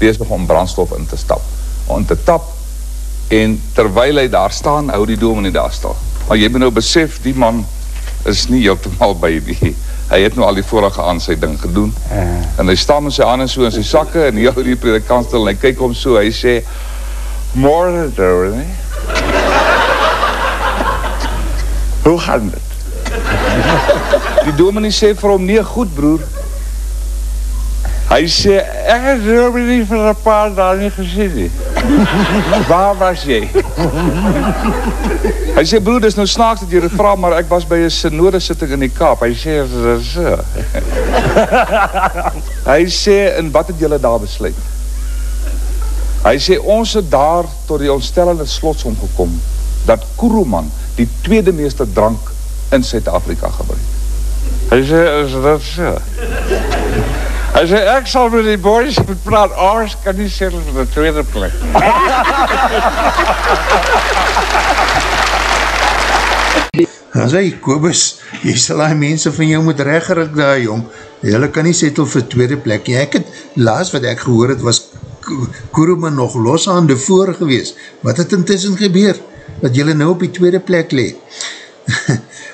Bezig om brandstof in te stap. Om te tap. En terwijl hy daar staan, hou die dominee daar staan. Maar jy moet nou besef, die man is nie heeltemaal by die... Hy het nou al die vorige aan sy ding gedoen. Ja. En hy staan met sy handen so in sy sakke en hy hou die predikant stil en hy kyk om so, hy sê, Morgen, dominee. Hoe gaan dit? Die dominee sê vir hom, nee, goed broer. Hy sê, ek het dominee vir een paar dagen nie gesien nie. Waar was jy? Hy sê, broer, dis nou snaaks dat jy dit vraag, maar ek was by een synode sitting in die kaap. Hy sê, so. Hy sê, en wat het julle daar besluit? Hy sê, ons het daar tot die ontstellende slotsom gekom, dat Kuruman die tweede meeste drank in Suid-Afrika gebruik. Hy sê, is dat so? Hy sê, ek sal met die boys moet praat, anders kan nie sê vir die tweede plek. Dan sê Kobus, jy sal die mense van jou moet reggerik daar, jong. Julle kan nie settel vir tweede plek. nie. ek het, laas wat ek gehoor het, was Kuruman nog loshande voor gewees. Wat het intussen gebeur? Dat julle nou op die tweede plek le.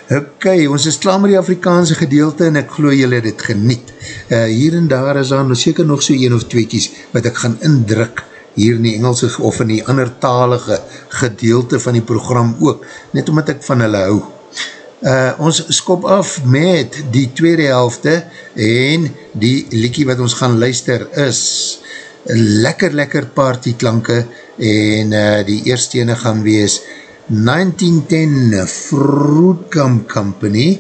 Ok, ons is klaar met die Afrikaanse gedeelte en ek glo julle dit geniet. Uh, hier en daar is daar nog seker nog so een of tweekies wat ek gaan indruk hier in die Engelse of in die ander talige gedeelte van die program ook, net omdat ek van hulle hou. Uh, ons skop af met die tweede helfte en die liekie wat ons gaan luister is lekker lekker partyklanke en uh, die eerste ene gaan wees 1910 Fruitcamp Company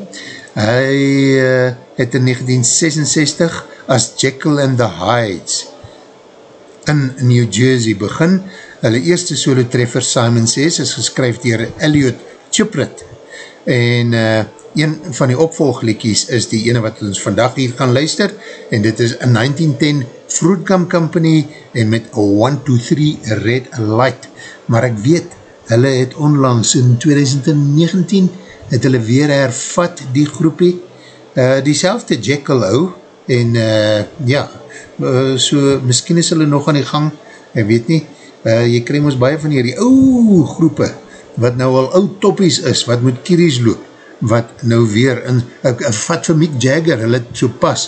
hy uh, het in 1966 as Jekyll and the Hydes in New Jersey begin. Hulle eerste solo treffer Simon Says is geskryf dier Elliot Chuprit. En uh, een van die opvolgliekies is die ene wat ons vandag hier gaan luister. En dit is a 1910 Fruitcamp Company en met a 123 Red Light. Maar ek weet, hulle het onlangs in 2019 het hulle weer hervat die groepie. Uh, die selfde Jekyll ou en uh, ja uh, so miskien is hulle nog aan die gang ek weet nie, uh, jy krij ons baie van hierdie ou groepe wat nou al oud toppies is, wat moet kieries loop, wat nou weer in, ek, ek vat vir Mick Jagger, hulle het so pas,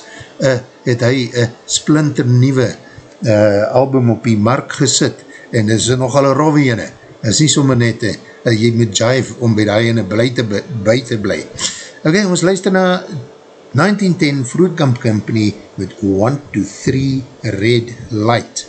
uh, het hy een splinter nieuwe uh, album op die mark gesit, en is er nogal een rove ene, is nie sommer net, uh, jy moet jive om by die ene bly te, by te bly. Ok, ons luister na 1910 Fruitcamp Company met 1 to 3 Red Light.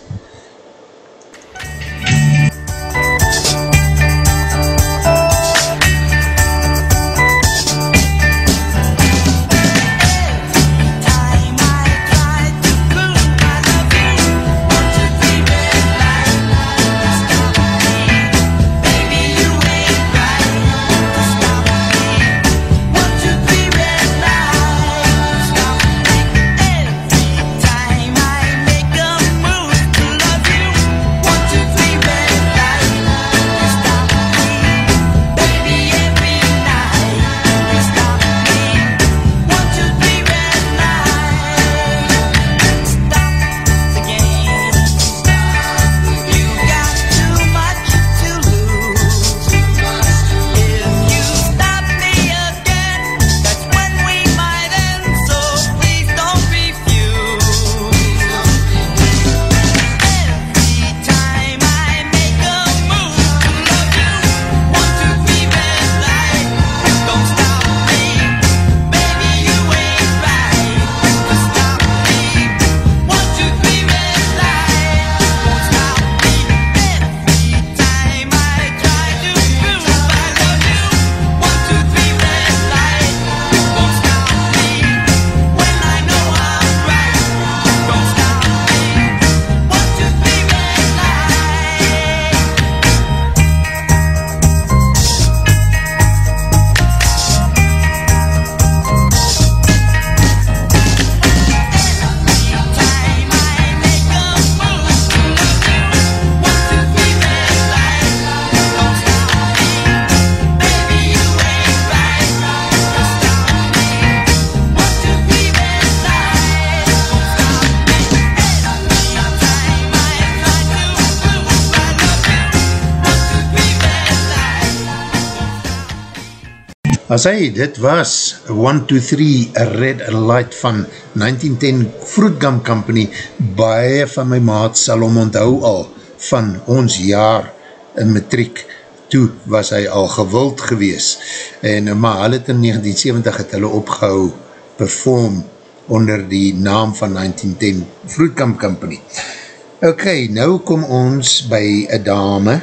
As hy, dit was 123 Red Light van 1910 Fruitgum Company, baie van my maat sal om onthou al van ons jaar in matriek, toe was hy al gewild gewees, en maar hy het in 1970 het hulle opgehou perform onder die naam van 1910 Fruitgum Company. Ok, nou kom ons by een dame,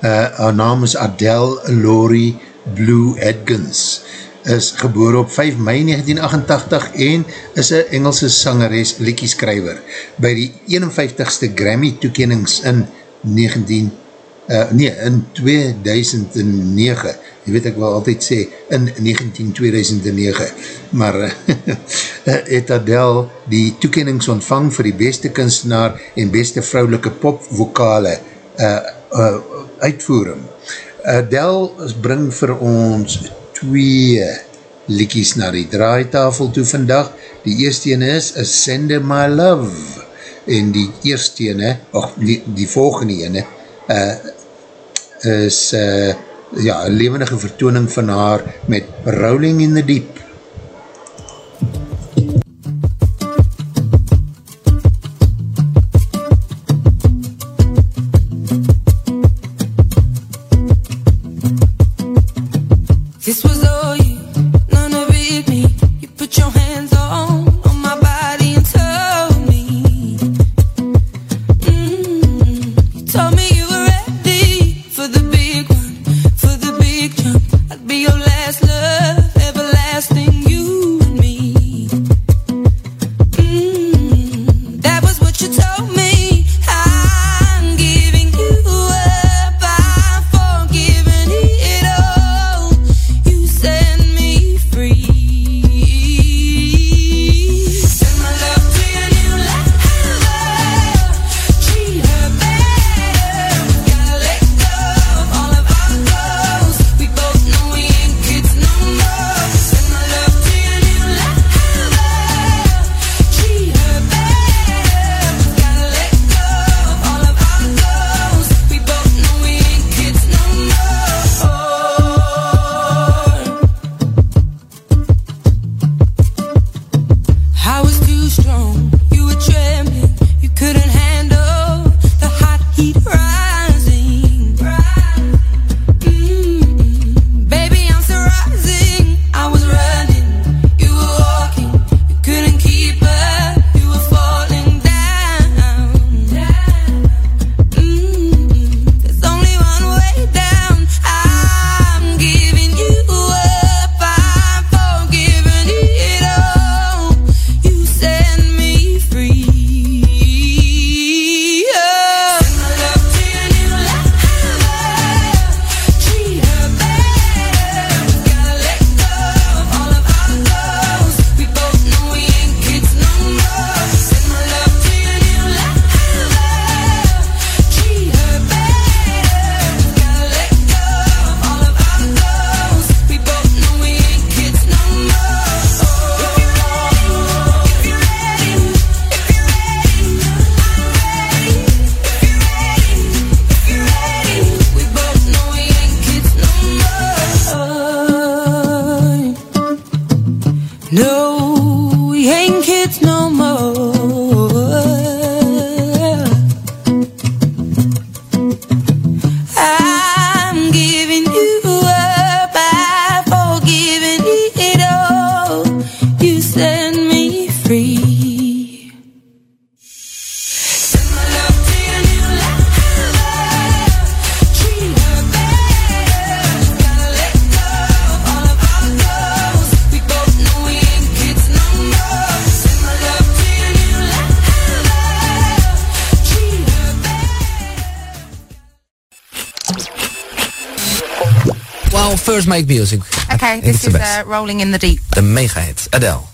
uh, haar naam is Adele Laurie Blue Atkins is geboor op 5 mei 1988 en is een Engelse sangeres lekkieskrijver by die 51ste Grammy toekenings in 19, uh, eh, nee, in 2009 jy weet ek wil altyd sê in 19-2009 maar eh, het Adele die toekenings ontvang vir die beste kunstenaar en beste vrouwelike popvokale uh, uh, uitvoering. Adele bring vir ons twee liekies na die draaitafel toe vandag. Die eerste ene is A Send My Love en die eerste ene, och die, die volgende ene, uh, is uh, ja, een levendige vertooning van haar met Rolling in the Deep. Make Music. Okay, this is uh, Rolling in the Deep. The mega hit, Adele.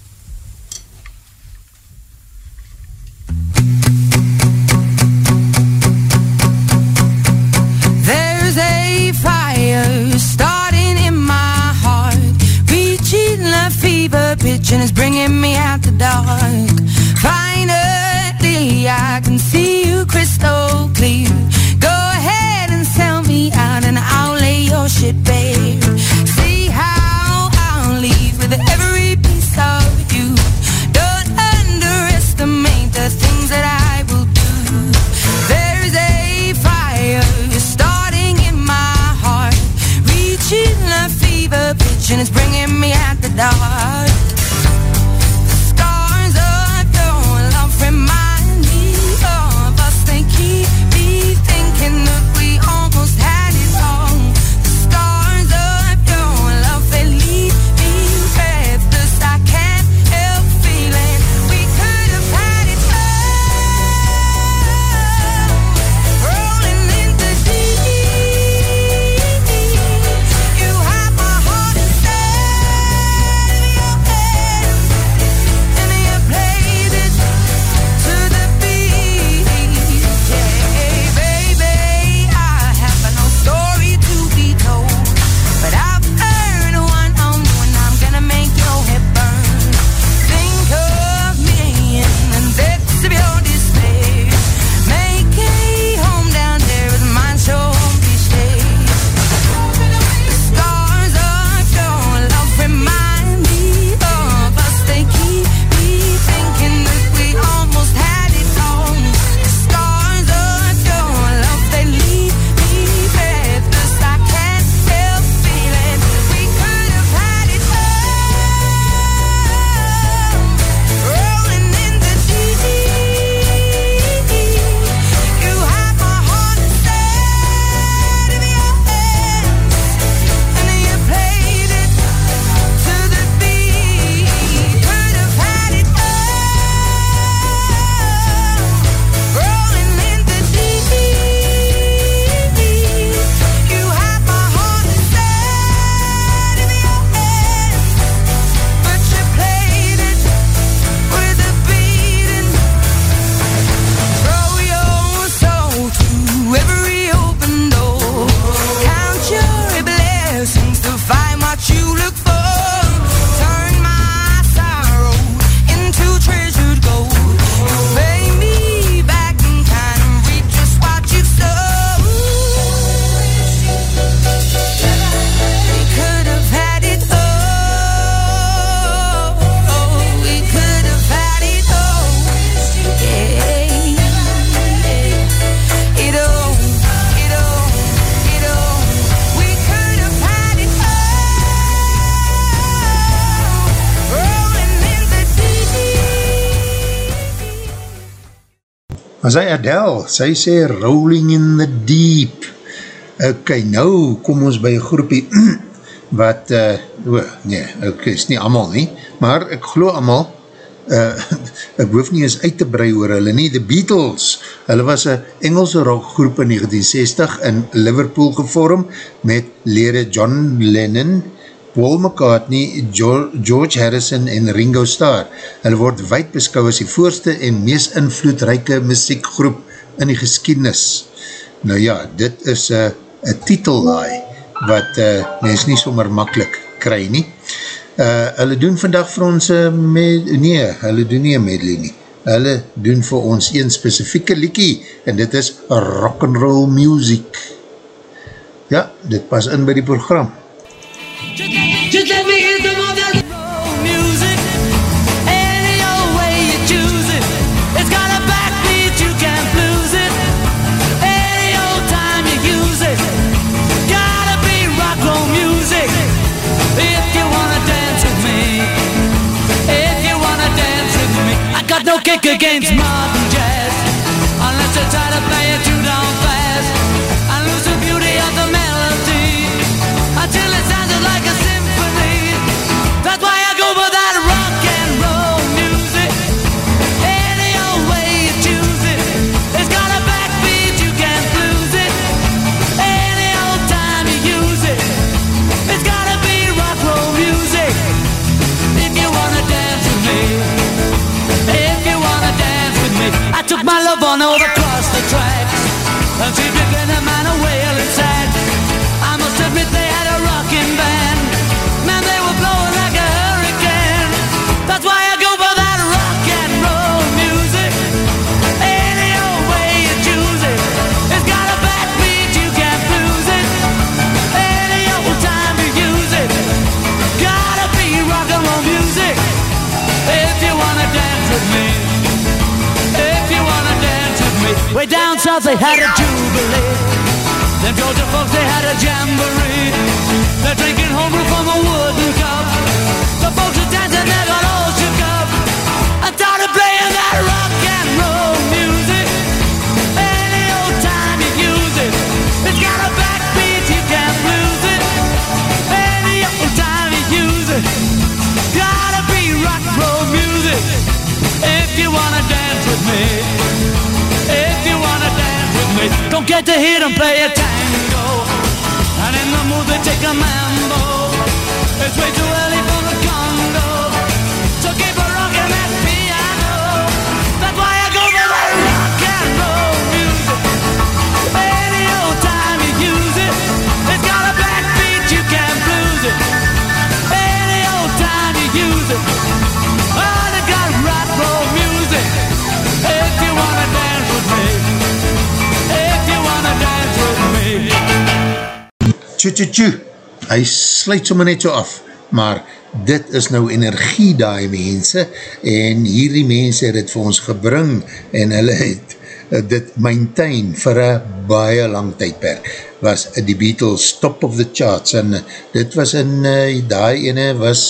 Was hy Adele, sy sê Rolling in the Deep. Ok, nou kom ons by een groepie wat, uh, oh, nee, ok, is nie amal nie, maar ek glo amal, uh, ek hoef nie eens uit te brei oor hulle nie, The Beatles, hulle was een Engelse rockgroep in 1960 in Liverpool gevorm met lede John Lennon, Paul McCartney, George Harrison en Ringo Starr. Hulle word wijd beskou as die voorste en meest invloedrijke muziekgroep in die geskiednis. Nou ja, dit is een uh, titellaai wat uh, mens nie sommer makkelijk kry nie. Uh, hulle doen vandag vir ons uh, med, nee, hulle doen nie een medley nie. Hulle doen vir ons een specifieke liekie en dit is rock'n'roll music. Ja, dit pas in by die program. Kick against modern they had a jubilee. Them Georgia folks, they had a jamboree. They're drinking homebrew from a wooden cup. The folks are dancing, they got all shook up. I started playing that rock and roll music. Any old time you use it. It's got a backbeat, you can't lose it. Any old time you use it. Gotta be rock and roll music. If you wanna dance with me. Me. Don't get to hear them play a tango. And in the mood they take a mambo. It's way too early Tju, tju, tju, hy sluit sommer net so af, maar dit is nou energie daai mense, en hierdie mense het het vir ons gebring, en hulle het uh, dit maintain vir een baie lang tydperk, was die Beatles top of the charts, en uh, dit was in, uh, daai ene was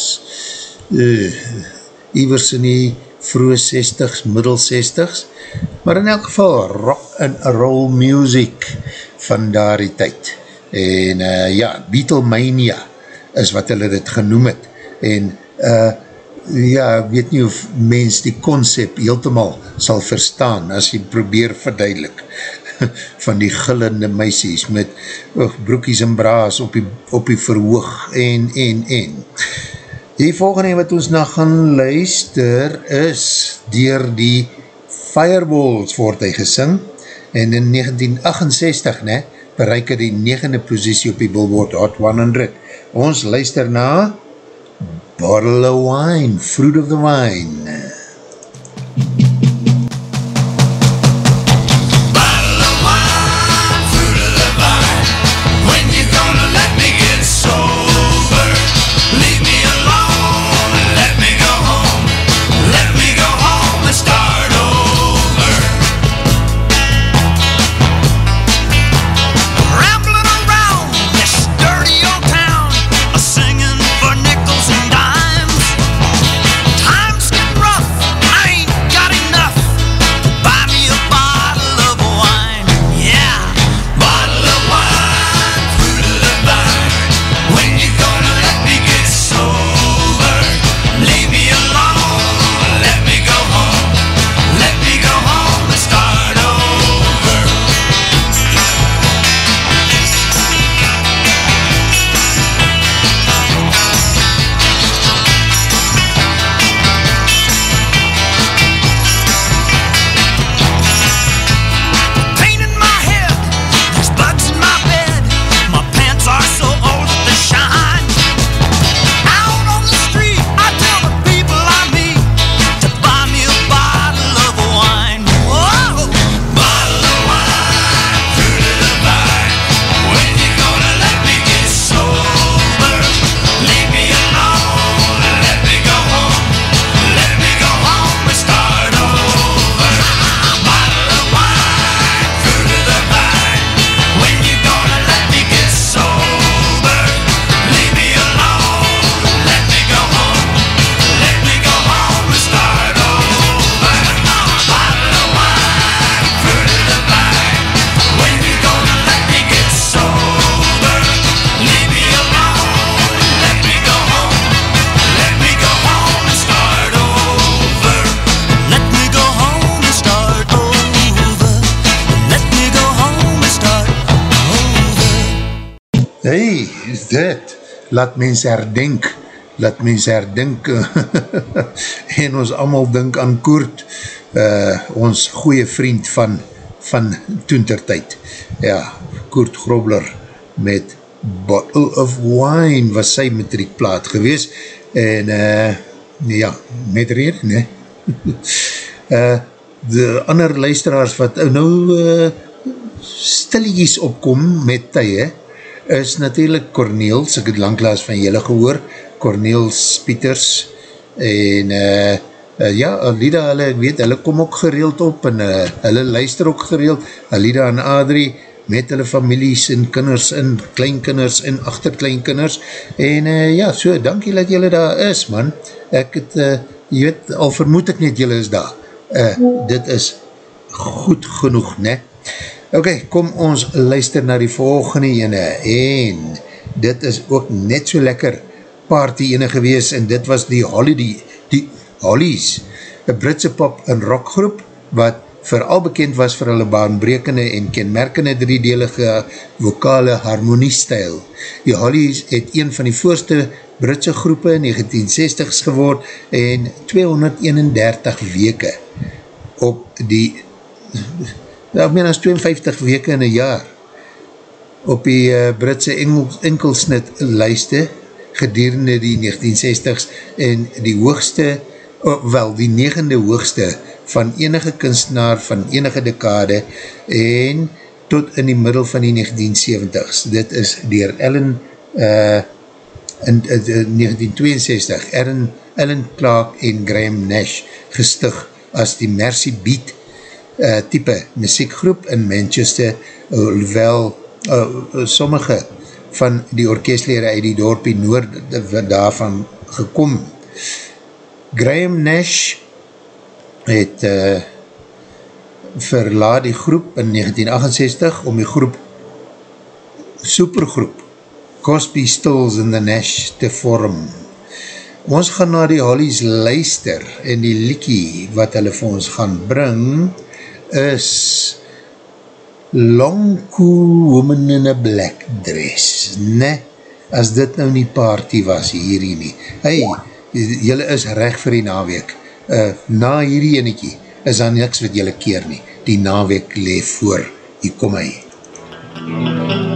uh, iwers in die vroege 60s, middel 60s, maar in elk geval rock and roll music van daar die tyd en uh, ja, Beatlemania is wat hulle dit genoem het. En uh, ja, weet nie of mens die concept heeltemal sal verstaan as jy probeer verduidelik van die gillende meisies met oh, broekies en braas op die, op die verhoog en, en, en. Die volgende wat ons na gaan luister is dier die Fireballs word hy gesing en in 1968 ne, bereik die negende positie op die Billboard Hot 100. Ons luister na Bottle of Wine, Fruit of the Wine. Laat mens herdenk, laat mens herdenk en ons allemaal dink aan Koert, uh, ons goeie vriend van, van toentertijd. Ja, Koert Grobler met Bottle of Wine was sy matriekplaat gewees en uh, ja, met reden, ne? uh, de ander luisteraars wat nou uh, stillies opkom met tye, is natuurlijk Corneels, ek het langklaas van julle gehoor, Corneels Pieters, en uh, uh, ja, Alida, hulle, ek weet, hulle kom ook gereeld op, en uh, hulle luister ook gereeld, Alida en Adrie, met hulle families en kinders en kleinkinders en achterkleinkinders, en uh, ja, so, dankie dat julle daar is, man, ek het, uh, jy weet, al vermoed ek net julle is daar, uh, dit is goed genoeg, ne? Ok, kom ons luister na die volgende ene en dit is ook net so lekker party ene gewees en dit was die Holiday, die Hollies, een Britse pop en rockgroep wat vooral bekend was vir hulle baanbrekende en kenmerkende driedelige vokale harmoniestijl. Die Hollies het een van die voorste Britse groepe in 1960s geword en 231 weke op die nou meer as 52 weke in een jaar op die uh, Britse engel, enkelsnit lijste gedurende die 1960s en die hoogste, oh, wel die negende hoogste van enige kunstenaar van enige dekade en tot in die middel van die 1970s. Dit is dier Ellen uh, in uh, 1962 Ellen, Ellen Clark en Graham Nash gestig as die Mercy Beat uh, type muziekgroep in Manchester, hoewel uh, sommige van die orkestlere uit die dorpie noord daarvan gekom. Graham Nash het uh, verlaat die groep in 1968 om die groep supergroep Cosby, Stills and the Nash te vorm. Ons gaan na die Hollies luister en die liekie wat hulle vir ons gaan bring is Long Cool Woman in a Black Dress, ne? As dit nou nie party was hierdie nie. Hey, jylle is recht vir die naweek. Uh, na hierdie enekie is daar niks wat jylle keer nie. Die naweek leef voor. Hier kom hy. MUZIEK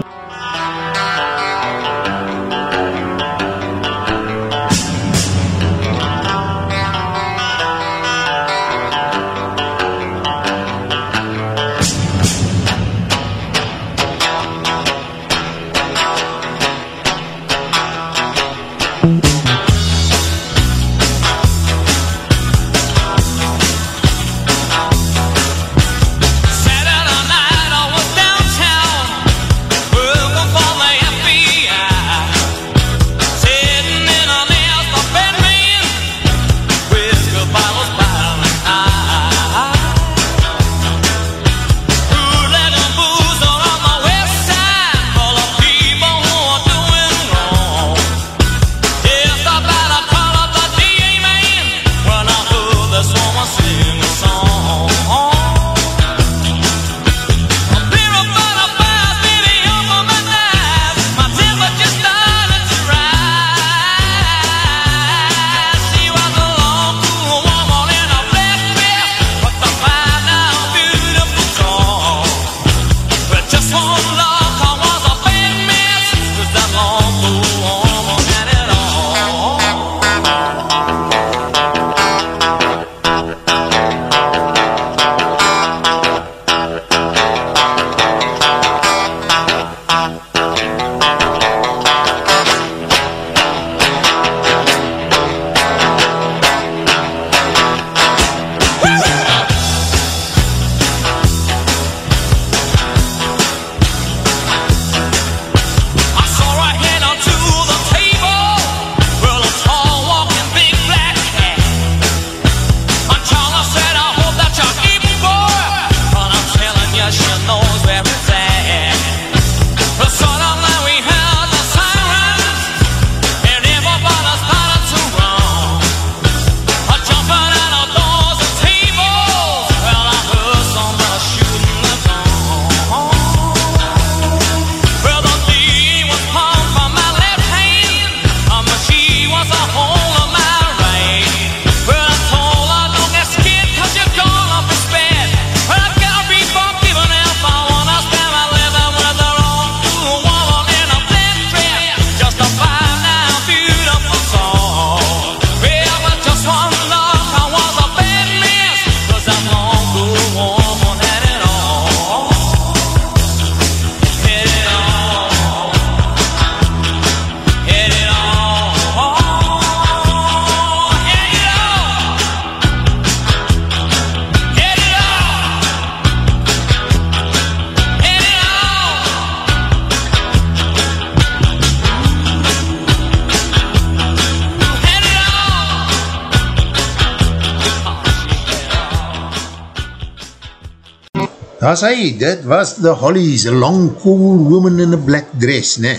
dit was The Hollies, a long cool woman in a black dress, ne?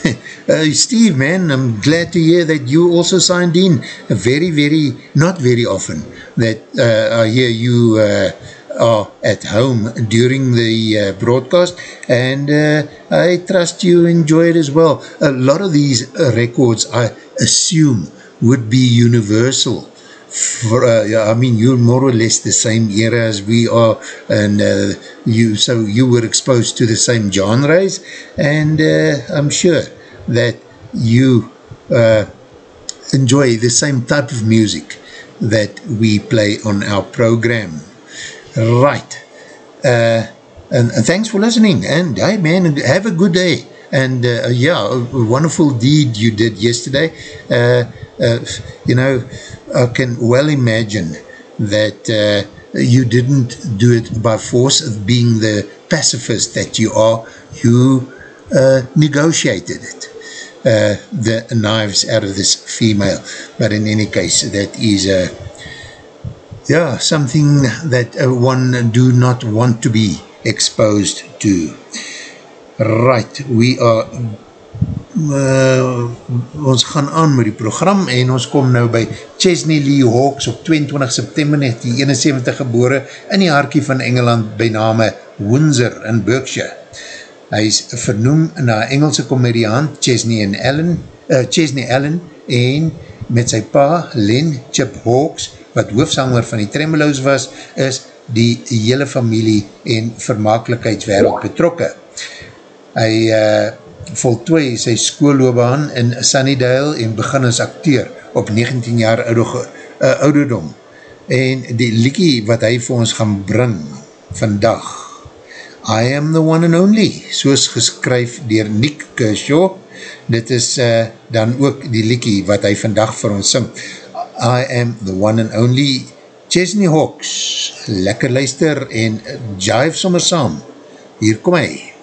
uh, Steve, man, I'm glad to hear that you also signed in very, very, not very often, that uh, I hear you uh, are at home during the uh, broadcast, and uh, I trust you enjoy it as well. A lot of these records, I assume, would be universal, for, uh, yeah, I mean, you're more or less the same era as we are, and uh, you, so you were exposed to the same genres, and uh, I'm sure that you uh, enjoy the same type of music that we play on our program. Right. Uh, and, and thanks for listening, and hey man, have a good day. And uh, yeah, a wonderful deed you did yesterday. Uh, uh, you know, I can well imagine that uh, you didn't do it by force of being the pacifist that you are. You uh, negotiated it, uh, the knives out of this female. But in any case, that is a, yeah, something that uh, one do not want to be exposed to. Right, we are uh, ons gaan aan met die program en ons kom nou by Chesney Lee Hawks op 22 September 1971 gebore in die harkie van Engeland by name Windsor in Berkshire. Hy is vernoem na Engelse komediant Chesney en Allen, uh, Chesney Allen en met sy pa Len Chip Hawks wat hoofsanger van die Tremolos was, is die hele familie en vermakelijkheidswereld betrokke. Hy uh, voltooi sy skoolloobaan in Sunnydale en begin as acteur op 19 jaar oudige, uh, ouderdom. En die liekie wat hy vir ons gaan bring vandag, I am the one and only, soos geskryf dier Nick Kershaw, dit is uh, dan ook die liekie wat hy vandag vir ons sing. I am the one and only Chesney Hawks, lekker luister en jive sommer saam. Hier kom hy.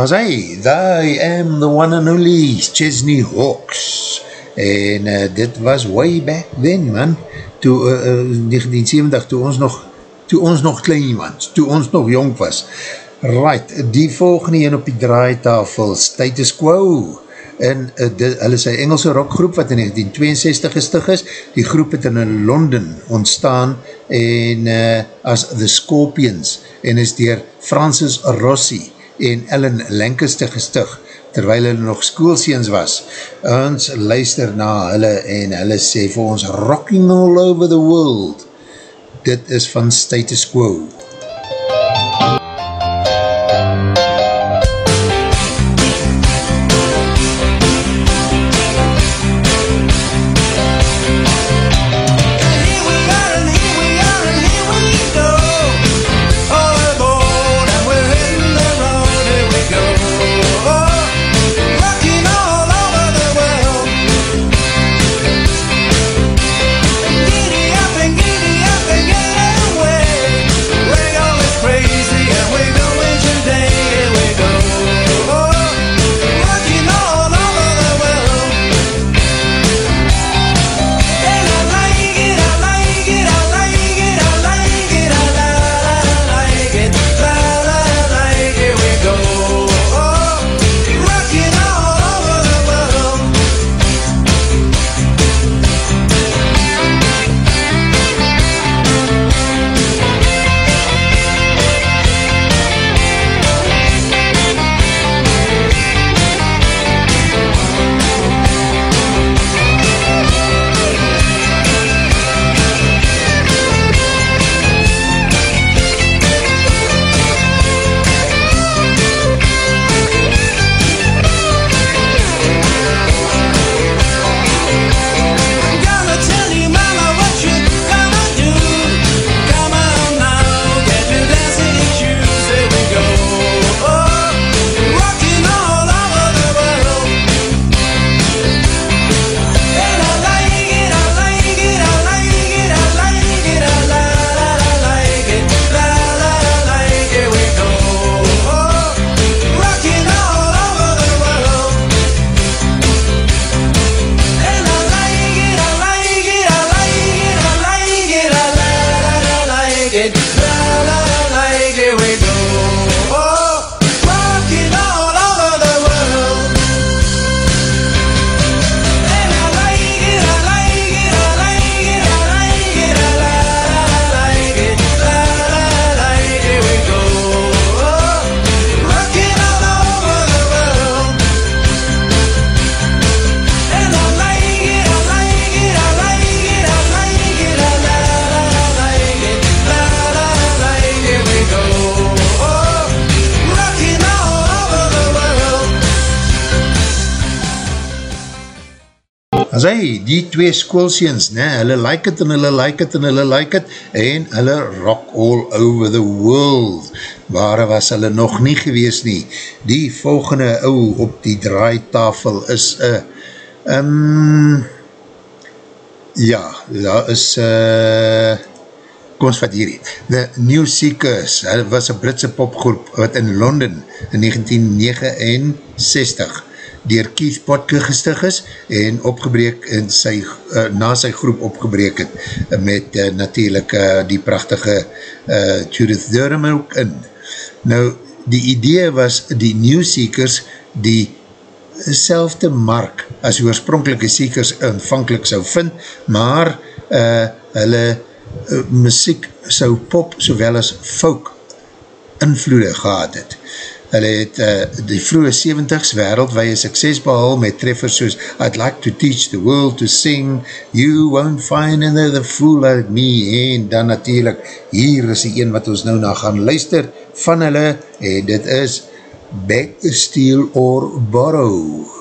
Was hy, I am the one and only Chesney Hawks. En uh, dit was way back then man, toe uh, uh, 1970 toe ons nog toe ons nog klein iemand, toe ons nog jong was. Right, die volgende een op die draaitafel, Status Quo. En uh, die, hulle is een Engelse rockgroep wat in 1962 gestig is, die groep het in Londen ontstaan en uh, as The Scorpions en is dier Francis Rossi en Ellen Lancaster gestig, terwijl hulle nog schoolseens was. Ons luister na hulle en hulle sê vir ons rocking all over the world. Dit is van Status Quo. Twee schoolseens, ne, hulle like it en hulle like it en hulle like it, en hulle rock all over the world, waar was hulle nog nie gewees nie, die volgende ou op die draaitafel is, uh, um, ja, daar is, uh, kom ons vat hierdie, The New Seekers, hulle was een Britse popgroep, wat in Londen, in 1969, dier Keith Potke gestig is en opgebreek in sy, uh, na sy groep opgebreek het met uh, natuurlijk uh, die prachtige uh, Judith Durham ook in. Nou, die idee was die New Seekers die selfde mark as die oorspronkelike Seekers aanvankelijk sou vind, maar uh, hulle uh, muziek sou pop sowel as folk invloede gehad het. Hulle het uh, die vroege 70s wereldwee sukses behal met treffers soos I'd like to teach the world to sing, you won't find another fool like me, en dan natuurlijk, hier is die een wat ons nou na gaan luister van hulle, en dit is Back, Steal or Borrow.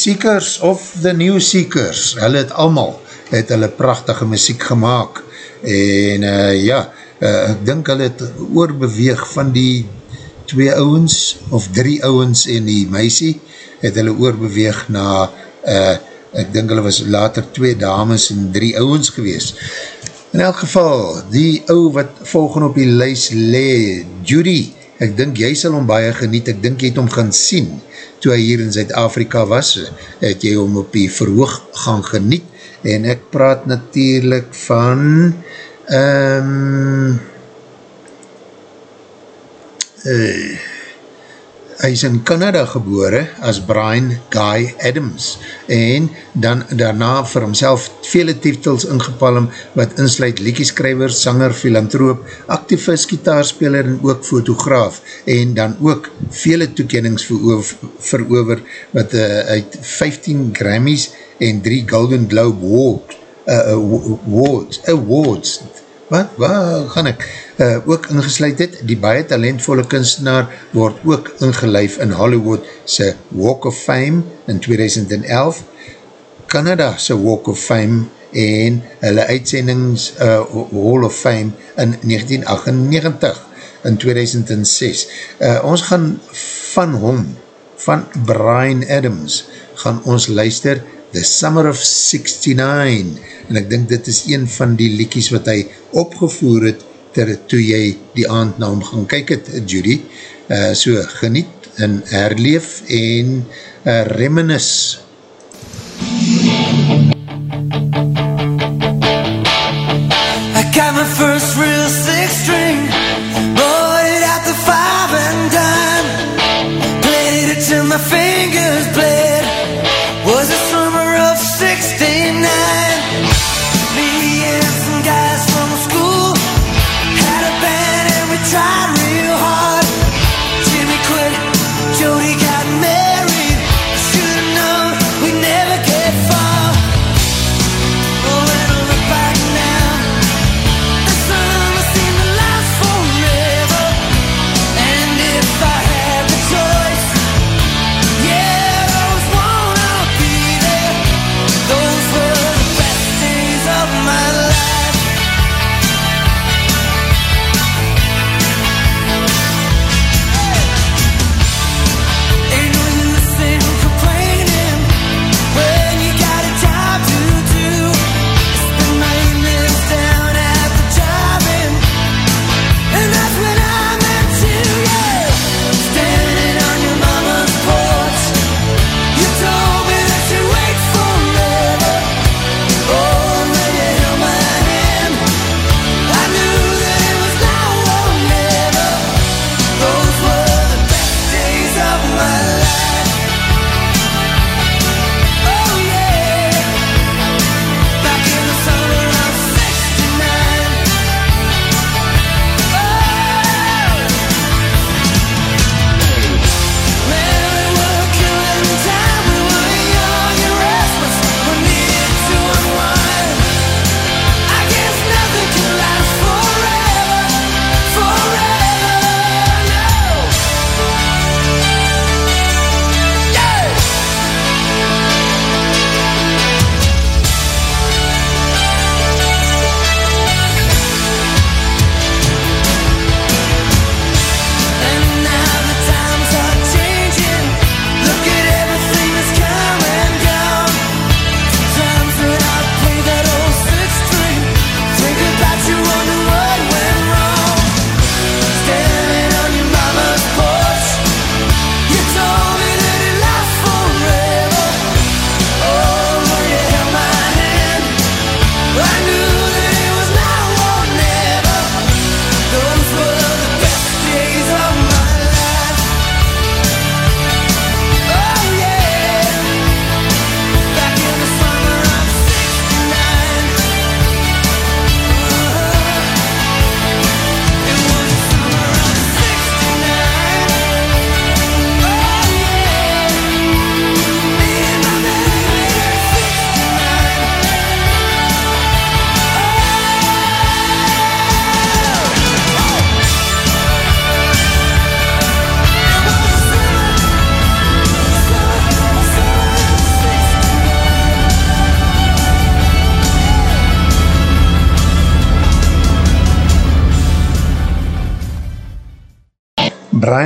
Seekers of the New Seekers, hulle het allemaal, het hulle prachtige muziek gemaakt, en uh, ja, uh, ek dink hulle het oorbeweeg van die twee ouwens, of drie ouwens en die meisie, het hulle oorbeweeg na, uh, ek dink hulle was later twee dames en drie ouwens gewees. In elk geval, die ou wat volgen op die lys le, Judy, ek dink jy sal hom baie geniet, ek dink jy het hom gaan sien, toe hy hier in Zuid-Afrika was, het jy hom op die verhoog gaan geniet, en ek praat natuurlijk van, um, uh, hy is in Canada gebore as Brian Guy Adams en dan daarna vir homself vele titels ingepalm wat insluit liedjeskrywer, sanger, filantroop, activist, gitaarspeler en ook fotograaf en dan ook vele toekennings verover wat uh, uit 15 Grammys en 3 Golden Globe Award, uh, awards, awards wat, waar gaan ek, uh, ook ingesluid het, die baie talentvolle kunstenaar word ook ingelijf in Hollywood se Walk of Fame in 2011, Canada se Walk of Fame en hulle uitsendings uh, Hall of Fame in 1998, in 2006. Uh, ons gaan van hom, van Brian Adams, gaan ons luister The Summer of 69 en ek dink dit is een van die liekies wat hy opgevoer het ter, toe jy die aand na hom gaan kyk het, Judy. Uh, so geniet en herleef en uh, reminis. I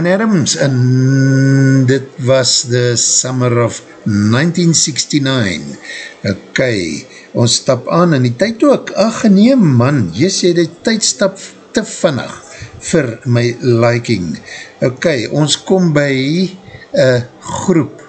Brian Adams en dit was the summer of 1969 ok, ons stap aan in die tyd ook, ach nee man jy sê die tyd stap te vinnig vir my liking. Ok, ons kom by een groep.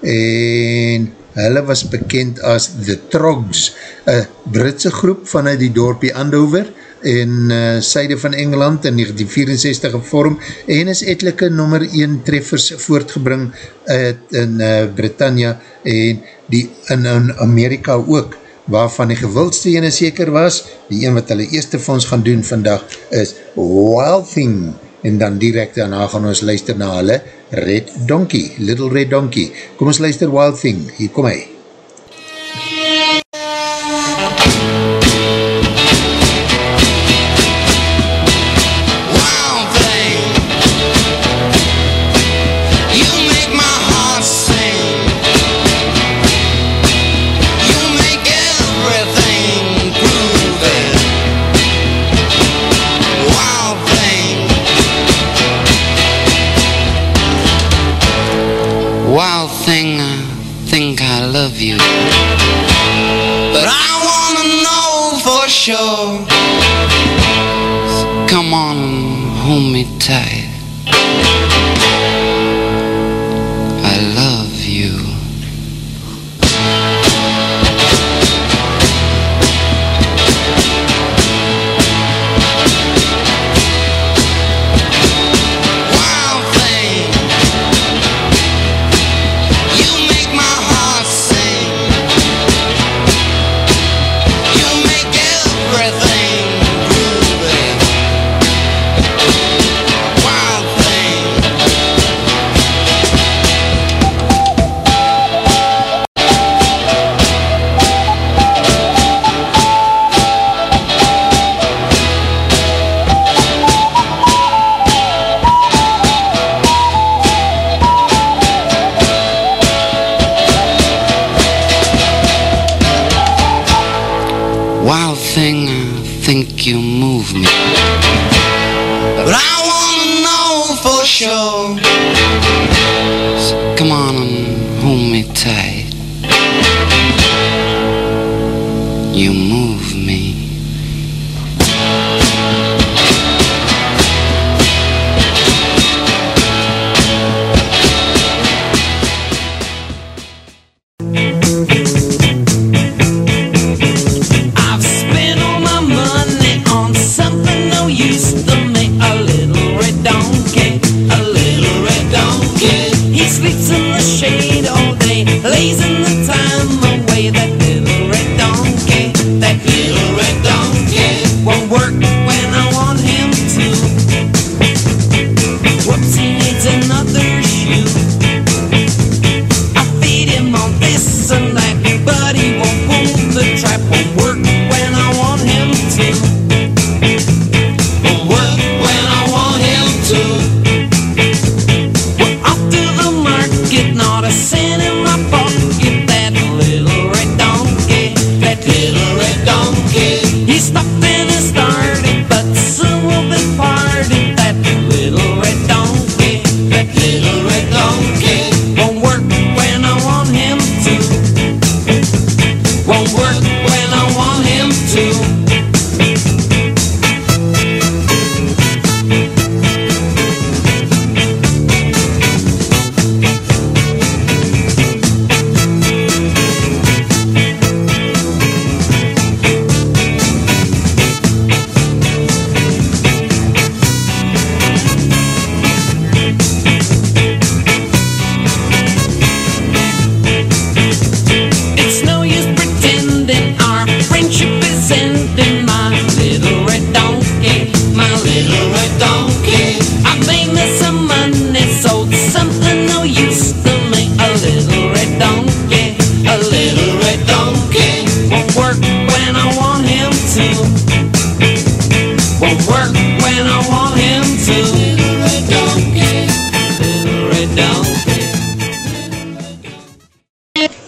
En hulle was bekend as The Trogs, een Britse groep vanuit die dorpie Andover in uh, syde van Engeland in 1964 gevorm en is etelike nummer 1 treffers voortgebring uit in uh, Britannia en die in, in Amerika ook waarvan die gewildste ene seker was, die een wat hulle eerste vir ons gaan doen vandag is Wild Thing en dan direct daarna gaan ons luister na hulle Red Donkey, Little Red Donkey. Kom ons luister Wild Thing, hier kom hy.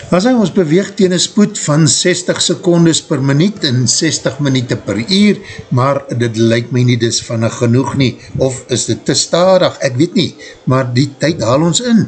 As hy ons beweeg teen een spoed van 60 secondes per minuut en 60 minuut per uur, maar dit lyk my nie dis van genoeg nie, of is dit te stadig, ek weet nie, maar die tyd haal ons in.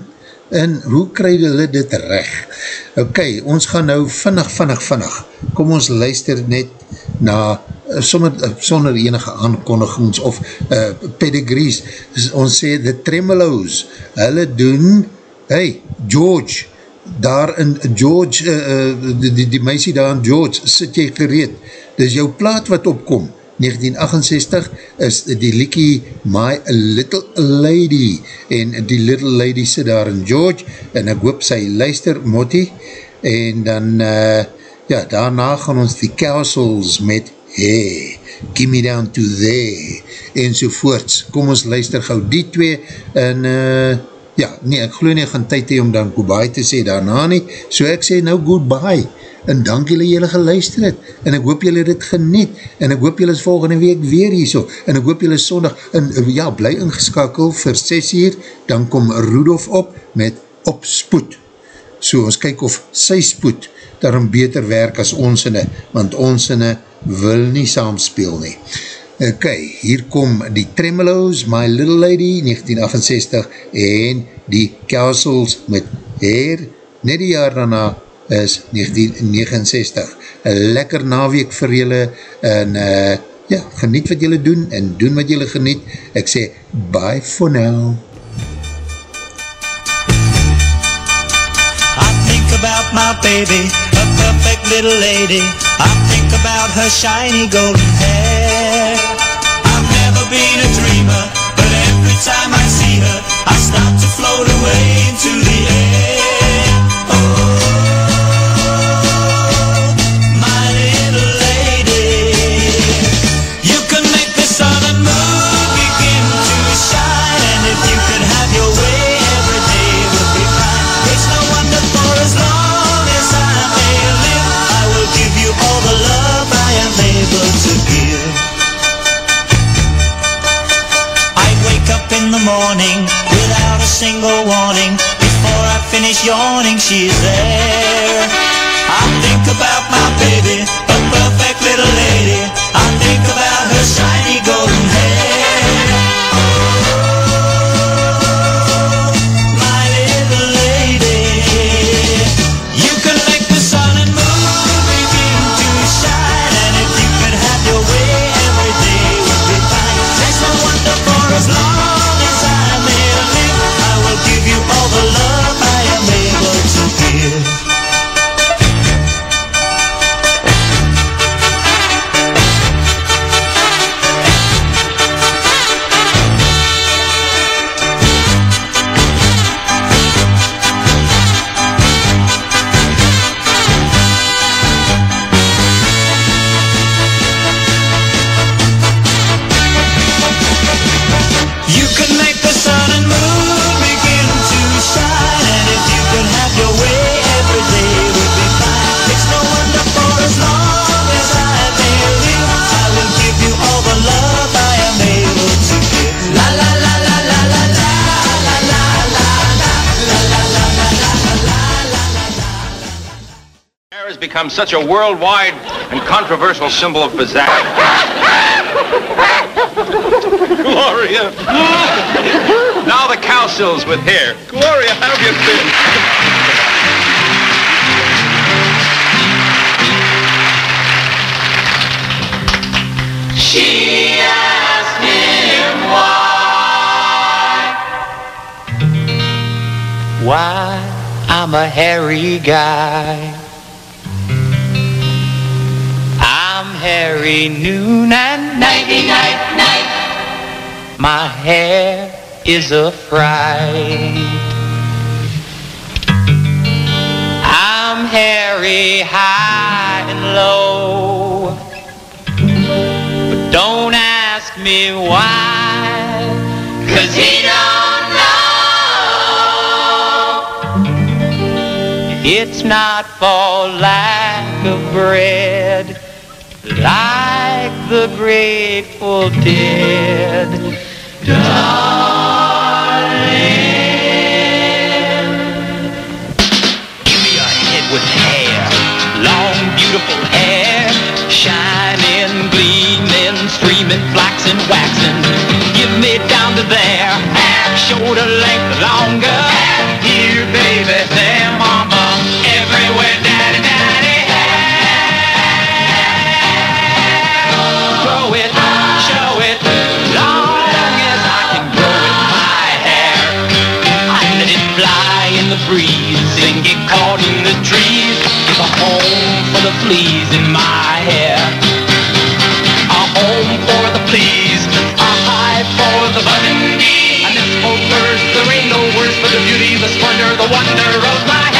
En hoe krij hulle dit recht? Ok, ons gaan nou vinnig, vinnig, vinnig. Kom ons luister net na, sonder, sonder enige aankondigings of uh, pedigrees. Ons sê, the Tremolos, hulle doen, hey, George, daar in George, uh, die, die, die meisie daar in George, sit jy gereed. Dis jou plaat wat opkom. 1968 is die liekie My Little Lady en die Little Lady sit daar in George en ek hoop sy luister Motti en dan uh, ja, daarna gaan ons die Castles met Hey, Give Me Down to There en sovoorts. Kom ons luister gauw die twee en uh, ja, nee, ek geloof nie, ek gaan tyd hee om dan goodbye te sê daarna nie, so ek sê nou goodbye. En dank julle julle geluister het, en ek hoop julle dit geniet, en ek hoop julle is volgende week weer hier so, en ek hoop julle sondag, en ja, bly ingeskakel vir 6 uur, dan kom Rudolf op met opspoed, so ons kyk of sy spoed daarom beter werk as onsene, want onsene wil nie saamspeel nie. Ok, hier kom die Tremolos, My Little Lady, 1968, en die Castles met Hair, net die jaar daarna, is 1969. Een lekker naweek vir julle en uh, ja, geniet wat julle doen en doen wat julle geniet. Ek sê, bye for now. I think about my baby, a perfect little lady. I think about her shiny golden hair. Time I see her, I start to float away into the air. My morning without a single warning. Before I finish yawning, she's there. I think about my baby, a perfect little lady. I think about become such a worldwide and controversial symbol of pizzazz. Gloria. now the cowsills with hair. Gloria, how have you been? She asked him why. Why I'm a hairy guy. Hairy noon and nighty night night. My hair is a fright. I'm hairy high and low. But don't ask me why. Cause he don't know. It's not for lack of bread, like the grateful dead. Darling, give me a head with hair, long beautiful hair, shining, gleaming, streaming, flaxen, waxing. Give me down to there, half shoulder length longer. breeze and get caught in the trees with a home for the fleas in my hair. A home for the fleas, a hive for the buzzing bee. And this whole verse, there ain't no words for the beauty, the splendor, the wonder of my hair.